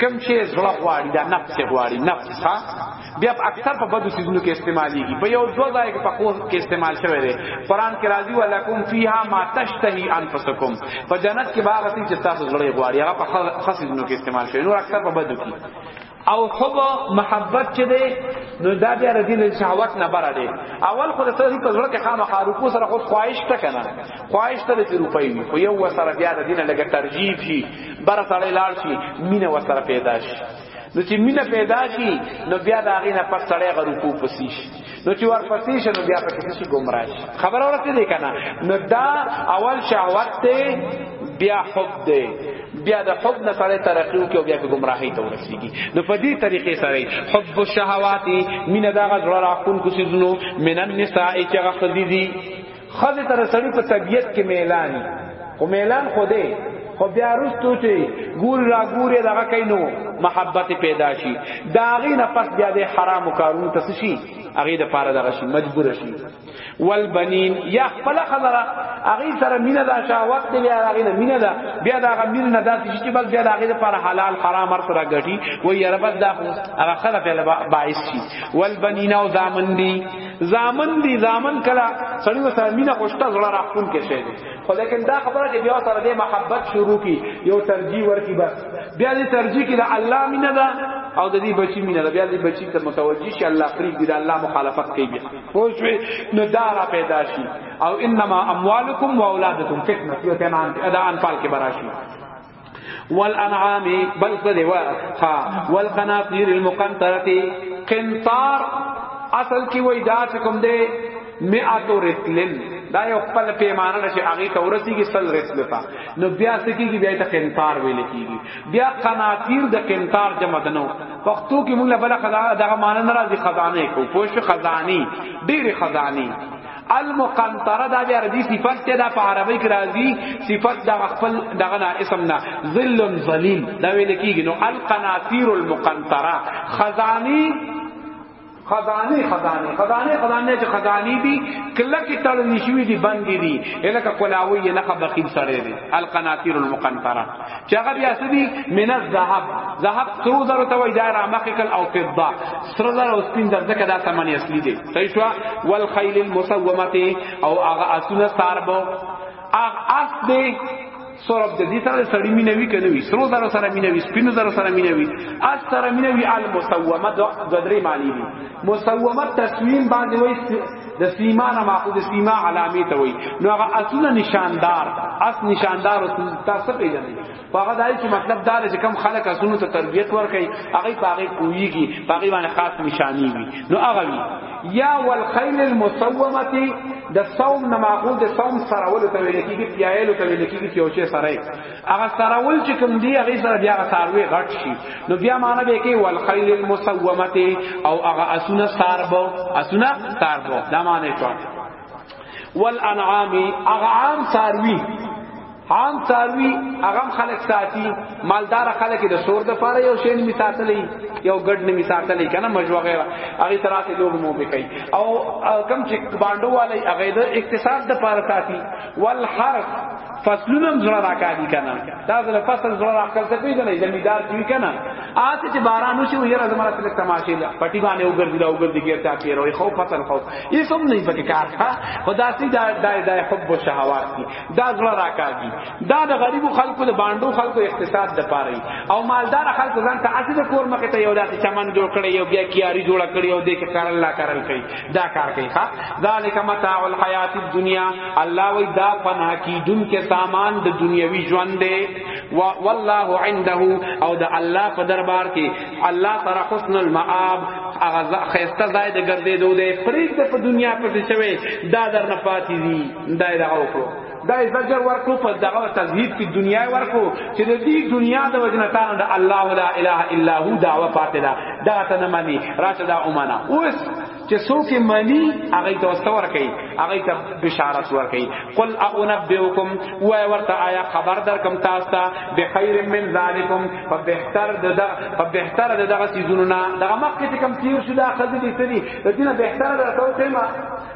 کم چې زړه غواړي دا نفس غواړي نفس ها بیا اکثر په بدو سيزونو کې استعماليږي په یو دوه ځای کې په خو کې استعمال شوی دی قران کې راځي ولکم فیها ما تشتهي انفسکم په جنت کې باغ چې تاسو زړه غواړي هغه په خاص سيزونو کې استعمال شوی نور اکثر په بدو کې او حب محبت چې دی نو دا بیا ردی له شهوت نه بره دی اول خو د سړي په زړه کې خامخا رکو سره خو خواهش ته کنه خواهش ته چې روپۍ وي خو یو وسره بیا د دینه لګه ترجیح شي بره سړی لاړ شي مینه وسره پیدا شي نو چې مینه پیدا شي نو بیا دا غینه پس سړی غرو کو پسیش نو چې ورپسې شنو بیا په کې شي گمراه شي خبر اورته دی کنه نو دا اول شهوت دی بیا حب دی بیا د حب نه سره ترقی او بیا په گمراهی ته ورسیږي نو په دې طریقې سره حب الشهوات مینه دا غزړه راکون کو سيزونو من النساء چې غخذي دي خزه تر سړی په طبیعت کې میلانی خو میلان خو دی خو بیا رستو چې ګور را ګورې دغه کینو محبت پیدا شي دا غي نه پس بیا د حرام کارونو تس شي هغه د پاره دغه شي مجبور شي والبنین یا خپل خزره هغه سره مینه دا شاوت دی بیا هغه نه مینه دا بیا دا هغه مینه دا چې بس بیا هغه د پاره حلال حرام هر سره غټي و یا رب دا هغه خلف باعث شي والبنین او زامن دی زامن دي زامن کلا سړی وسره مینا خوشته زړه راخون کې شي خو لیکن دا خبره چې بیا سره د محبت شروع کی یو ترجیح ورکی بس بیا دې ترجیح کې د الله مینا دا او د دې بچی مینا دا بیا دې بچی ته متوجی شي الله فریق دې الله مخالفت کوي بیا پوښوي نو دارا پیدا شي او انما اموالکم واولادکم فتنه یو تنان ادا انفال کې براشي والانعام بل څه دی وا ها والقناطير المقنطره قنطار اصل کې وای دا چې کوم دی مئاتو رتلن دا یو خپل پیمانه نشي هغه ته ورسیږي سل رتل تا نو بیا سکیږي بیا ته قنطار ویل کیږي بیا قناطیر د قنطار جمع دنو پښتو کې موږ له بل خدای دغه معنی ناراضي خزانه کو پوښ خزانی ډېر خزانی المقنطره دا به عربي صفت ته دا په عربي کې راځي صفت دا خپل دغه نه اسم نه ظل ظليل دا ویل کیږي نو القناطير المقنطره خزاني خزانه خزانه خزانه خزانه چې خزاني دي کله کې تړ نشوي دي بندي دي الکه کلاوي نه خبقین سره دي القناطير المقنطره چې هغه بیا سدي من الذهب ذهب سرو زر ته وای دایره مخکل او فضه سرو زر او سپین زر دغه د ثمن اصلي دي صحیح شو والخیل المسومه او هغه اسونه ساربو هغه اس دې سورب د دې سره سړی مینوي کنه وي سرو زرو سره مینوي سپینو زرو سره مینوي اس سره مینوي المسومه د درې معنی دي مسومه تسویم باندې وایي د سیما نه ماخو د سیما علامه ته وایي نو هغه اسونه نشاندار اس نشاندار تاسو پیژنئ هغه دای چې مطلب دا دی چې کم خلک اسونو ته تربیت ورکړي هغه پاغه کویږي پاغه باندې خاص نشانی وي نو هغه وی یا والخیل المسومه د صوم نه ماخوذ د صوم سرول ته ویل کیږي پیایل ته ویل کیږي چې اوچه سره هغه سرول چې کوم دی هغه سره بیا ساروي غټ شي نو بیا معنی به کې والخیل المسومه او هغه اسونه ساربو اسونه ساربو دا معنی څه والانعام اغعام ساروی عام تاروی اغم خلق ساتي مالدار خلق د سور د پاره یو شین می ساتلې یو ګډ نه می ساتلې کنه مجو غیره هغه ترات لوګ مو به کوي او کم چې باندو والے هغه د اقتصاد د پاره ساتي والحرث فصلونم زړه راکاږي کنه دا د فصل زړه راکاږي څه پیژنې زمیدار دی کنه آسی چې باران وشي یو راز مرا تل تماشې لا پټي باندې وګرځي لا وګرځي کې تا کې روي خو فصل خو یې سم نه پکې کار کا خدا سي دا دا دا حب او شهوات دي دا زړه راکاږي دا د غریبو خلکو د باندو خلکو اقتصاد د پاره او مالدار خلکو ځان ته اسی د کور مخه ته یو داسې چمن جوړ کړي یو بیا کیاري جوړ کړي او دې کې کار الله کارل کوي دا کار کوي ښا ذالک متاع الحیات الدنیا الله وی دا پناه کی دن کې سامان د دنیوي ژوند دی والله عنده او د الله په دربار کې الله سره حسن المآب هغه خيسته ځای د ګرځې دوه دی پرېږ د په دنیا په څه شوی دا در نه پاتې دي دا یې راو کړو دا زجر ورکو په دغه تزهید په دنیا ورکو چې د دې دنیا د وجنه تعالی د الله لا اله الا هو دعوه پاتې ده دا ته نه مانی راشه دا اومانه اوس چې څوک منی هغه ته استور کوي هغه ته بشارت ور کوي قل اعنبئکم و ورته آیا خبر در کم تاسو ته بخیر من ذالکم فبهتر دغه فبهتر دغه سيزونو نه دغه مخکې چې کم تیر شو دا خزې دي سری د دینه بهتر درته تیما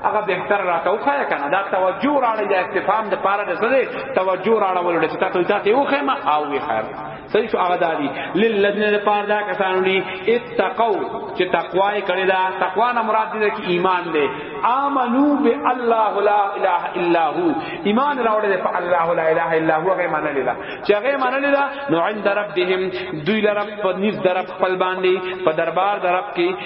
هغه بهتر راته وخایا کنه دا توجه راړي د استفهام د پاره د سره توجه راړول چې تاسو ته یو خیمه او وی خیر صحیح شو هغه دادی للذین لپاره دا کسانو دی اتقوا چې تقوا یې کړی دا تقوا نه مراد دی چې ایمان دی امنو بالله لا اله الا هو ایمان راوړل په الله لا اله الا هو هغه معنی لیدا چې هغه معنی لیدا نو عند ربهم دوی لرب په نس درب خپل باندې په دربار درب کې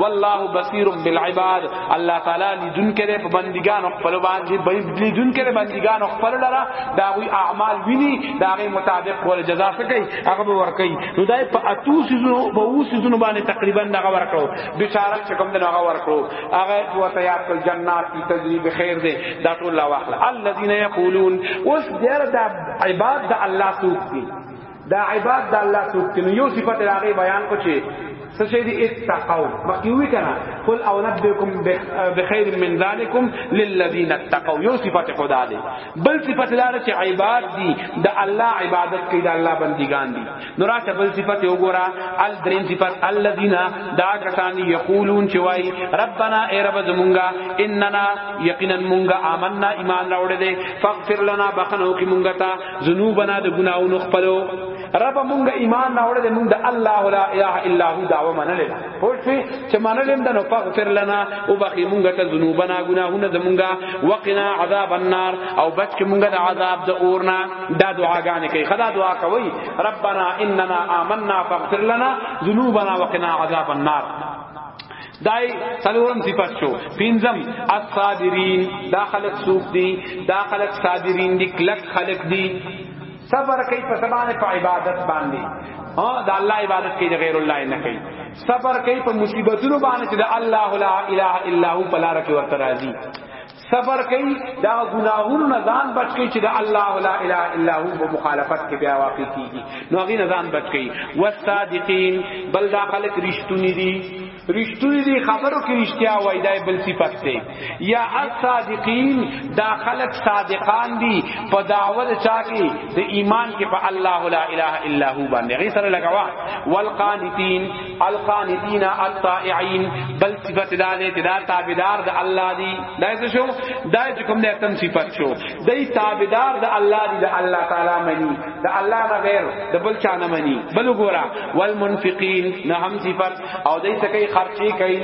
والله بصیر بالعباد الله تعالی لیدون کړي په بندګانو خپل باندې لیدون کړي بندګانو خپل لرا دا وی اعمال ویني دا غي مطابق ول جزا سکي هغه به ور کوي نو دای په اتو سيزونو په وو سيزونو باندې تقریبا دا ور کړو بشارت چې کوم دا ور کړو هغه ورته یاد کړ جنات کی تجربه خیر دي دا ټول واخل الذين يقولون اوس دیر دا عباد دا الله سوق دي دا عباد د الله څوک دی یو صفت راغی بیان کو چې څه شي دي اتقوا مخکوي کنه قل او نبئکم بخیر من ذالکم للذین اتقوا یو صفت خدا دی بل صفت لار چې عباد دي د الله عبادت کوي د الله بندگان دي نو راته بل صفت وګوره ال درین صفت الذین دا کسان یقولون چې وای ربنا ای رب زمونږه اننا یقینا مونږه آمنا ایمان راوړل دي فاغفر لنا بخنو کی مونږه ذنوبنا د ګناونو خپلو رب مونږه ایمان راوړل دي مونږ د الله لا اله الا هو دعوه منل پوه شئ چې منل هم دنو فغفر لنا او بخي مونږه ته ذنوبنا ګناهونه د مونږه وقنا عذاب النار او بچ کې مونږه د عذاب د اورنا دا دعاګانې کوي خدا دعا کوي ربنا اننا آمنا فاغفر لنا ذنوبنا وقنا عذاب النار دای څلورم صفات شو پنځم الصابرین دا خلق سوق دی دا خلق صابرین دی کلک خلق دی صبر کوي په سبانه په عبادت باندې ها دا الله عبادت کوي غیر الله نه کوي صبر کوي په مصیبتونو باندې چې الله لا اله الا هو په لار کې ورته راځي صبر کوي دا ګناهونو نه ځان بچ کوي چې د الله لا اله الا هو په مخالفت کې بیا واقع کیږي نو هغه نه ځان بچ کوي والصادقین بل دا خلق رښتونی دي رشتوی دی خبرو کی رشتیا وای دای بل صفت دی یا الصادقین دا خلق صادقان دی په دعوت چا کی د ایمان کی په الله لا اله الا هو باندې غی سره لگاوا والقانتین القانتین الطائعين بل صفت دا دې چې دا تابعدار د الله دی دا څه شو دا چې کوم دې تم صفت شو دای تابعدار د الله دی د الله تعالی منی د الله نه غیر د بل چا نه منی بل ګورا والمنفقین نه هم صفت او دای څه کوي خرچي کوي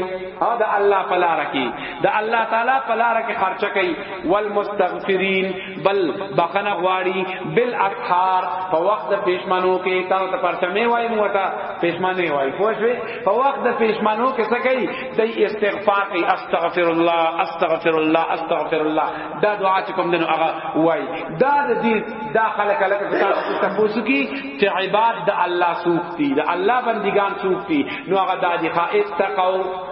او د الله پلا رکی د الله تعالی پلا رکی خرچه کوي والمستغفرین بل بخنه غواړي بل اسحار په وخت د پېشمانو کې تا ته پرچمه وای مو ته پېشمانه وای خو شوي په وخت د پېشمانو کې څه کوي د استغفار کوي استغفر الله استغفر الله استغفر الله دا دعا چې کوم دنو هغه وای دا د دې دا خلک لکه تاسو کې چې عباد د الله سوکتی د الله بندگان سوکتی نو هغه د دې خا اتقوا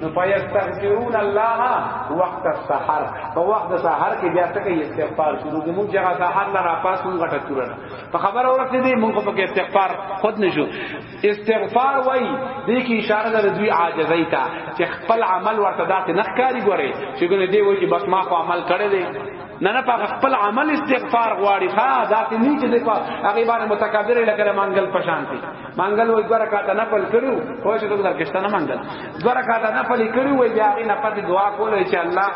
نو فیستغفرون الله وقت السحر په وخت د سحر کې بیا څه کوي استغفار شروع کوي موږ هغه سحر نه راپاس موږ غټه تورن په خبره ورته دي موږ په کې استغفار خود نشو استغفار وای دې کې اشاره ده دوی عاجزی ته چې خپل عمل ورته داسې نخکاری ګوري چې ګنه دی وای چې بس ما خو عمل کړی دی نه نه په خپل عمل استغفار غواړي ها دا ته نه چې په هغه باندې متکبر لکه منګل پشان دي منګل وې دوه رکعات نه پل کړو خو چې څنګه کېسته نه منګل دوه رکعات نه پل کړو وې بیا نه پد دعا کولې چې الله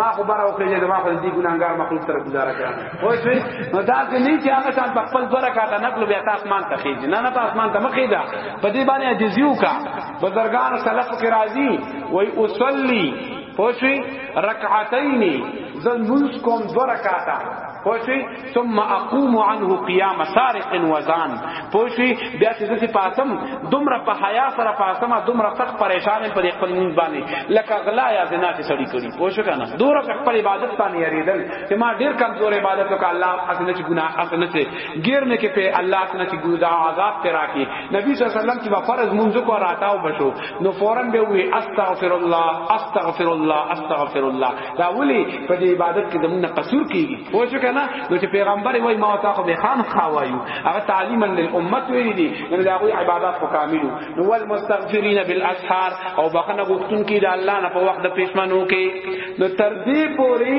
ما خو بار او کېږي ما خو دې ګناګار مخلوق سره گزاره کړم خو چې نو دا ته نه چې هغه شان په خپل دوه رکعات نه پل بیا تاسو مان ته کېږي نه نه په اسمان ته مخې دا په دې باندې عجزیو کا بزرگان سلف کې راضي وې اصلي پوشی رکعتین زن منس کوم دو رکعتا پوشی ثم اقوم عنه قیام سارق وزان پوشی بیا چې زسی پاسم دومره په حیا سره پاسم دومره سخت پریشان پر خپل مون باندې لکه غلا یا زنا چې سړی کړي پوش کنه دوره خپل عبادت باندې یریدل چې ما ډیر کمزور عبادت وکړ الله اسنه چې ګناه اسنه چې غیر نه کې په الله اسنه چې ګناه عذاب تیرا کی نبی صلی الله علیه وسلم چې فرض منځ کو راتا او بشو نو فورن به وی استغفر الله استغفر الله استغفر الله دا ولی په دې عبادت کې زمونږ قصور کیږي خو شو کنه نو چې پیغمبر وای ما تا خو به خام خوایو هغه تعلیما للامه ویل دي نو دا غوی عبادت خو کاملو نو ول مستغفرین بالاسحار او بخنه غوښتون کې د الله نه په وخت د پښمنو کې نو تر دې پوری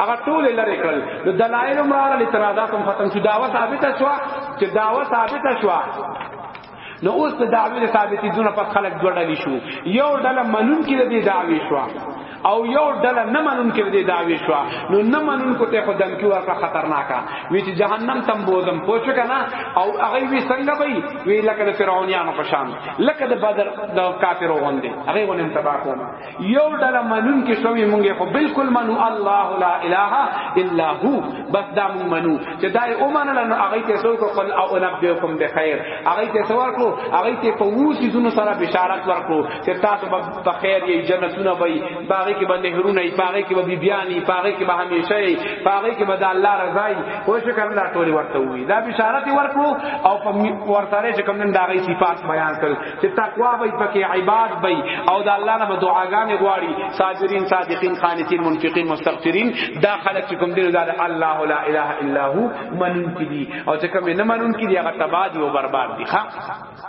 هغه ټول لری کړل نو دلایل عمران الاعتراضات هم ختم شو داوا ثابت شو چې داوا ثابت شو نو اوس د دعوی ثابتې دونه په خلک جوړل شو یو ډله منون کې د دعوی شو او یو ډله نه منون کې د دعوی شو نو نه منون کو ته خدام کې ورکه خطرناکه وی چې جهنم تم بوزم پوښ کنه او هغه وی څنګه وی وی لکه د فرعونانو په شان لکه د بدر د کافرو غوندې هغه غونم تباہ کوم یو ډله منون کې شوی مونږه خو بالکل منو الله لا اله الا هو بس دا مونږ منو چې دا یې اومنل نو هغه ته سو کو قل او انبئکم بخیر هغه ته سو ورکو هغه ته په ووسی زونو سره بشارت ورکو چې تاسو په خیر یې جنتونه وي باغې کې باندې هرونه یې باغې کې به بیبیانی باغې کې به همیشه یې باغې کې به د الله رضا یې خو شکر الله ټول ورته وي دا بشارت ورکو او په ورته چې کوم نن دا غي صفات بیان کړ چې تقوا وي پکې عباد وي او د الله نه دعاګانې غواړي صابرین صادقین قانتین منفقین مستغفرین دا خلک چې کوم دین دا الله لا اله الا هو منون کړي او چې کوم نه منون کړي هغه تباہ دي او برباد دي ښا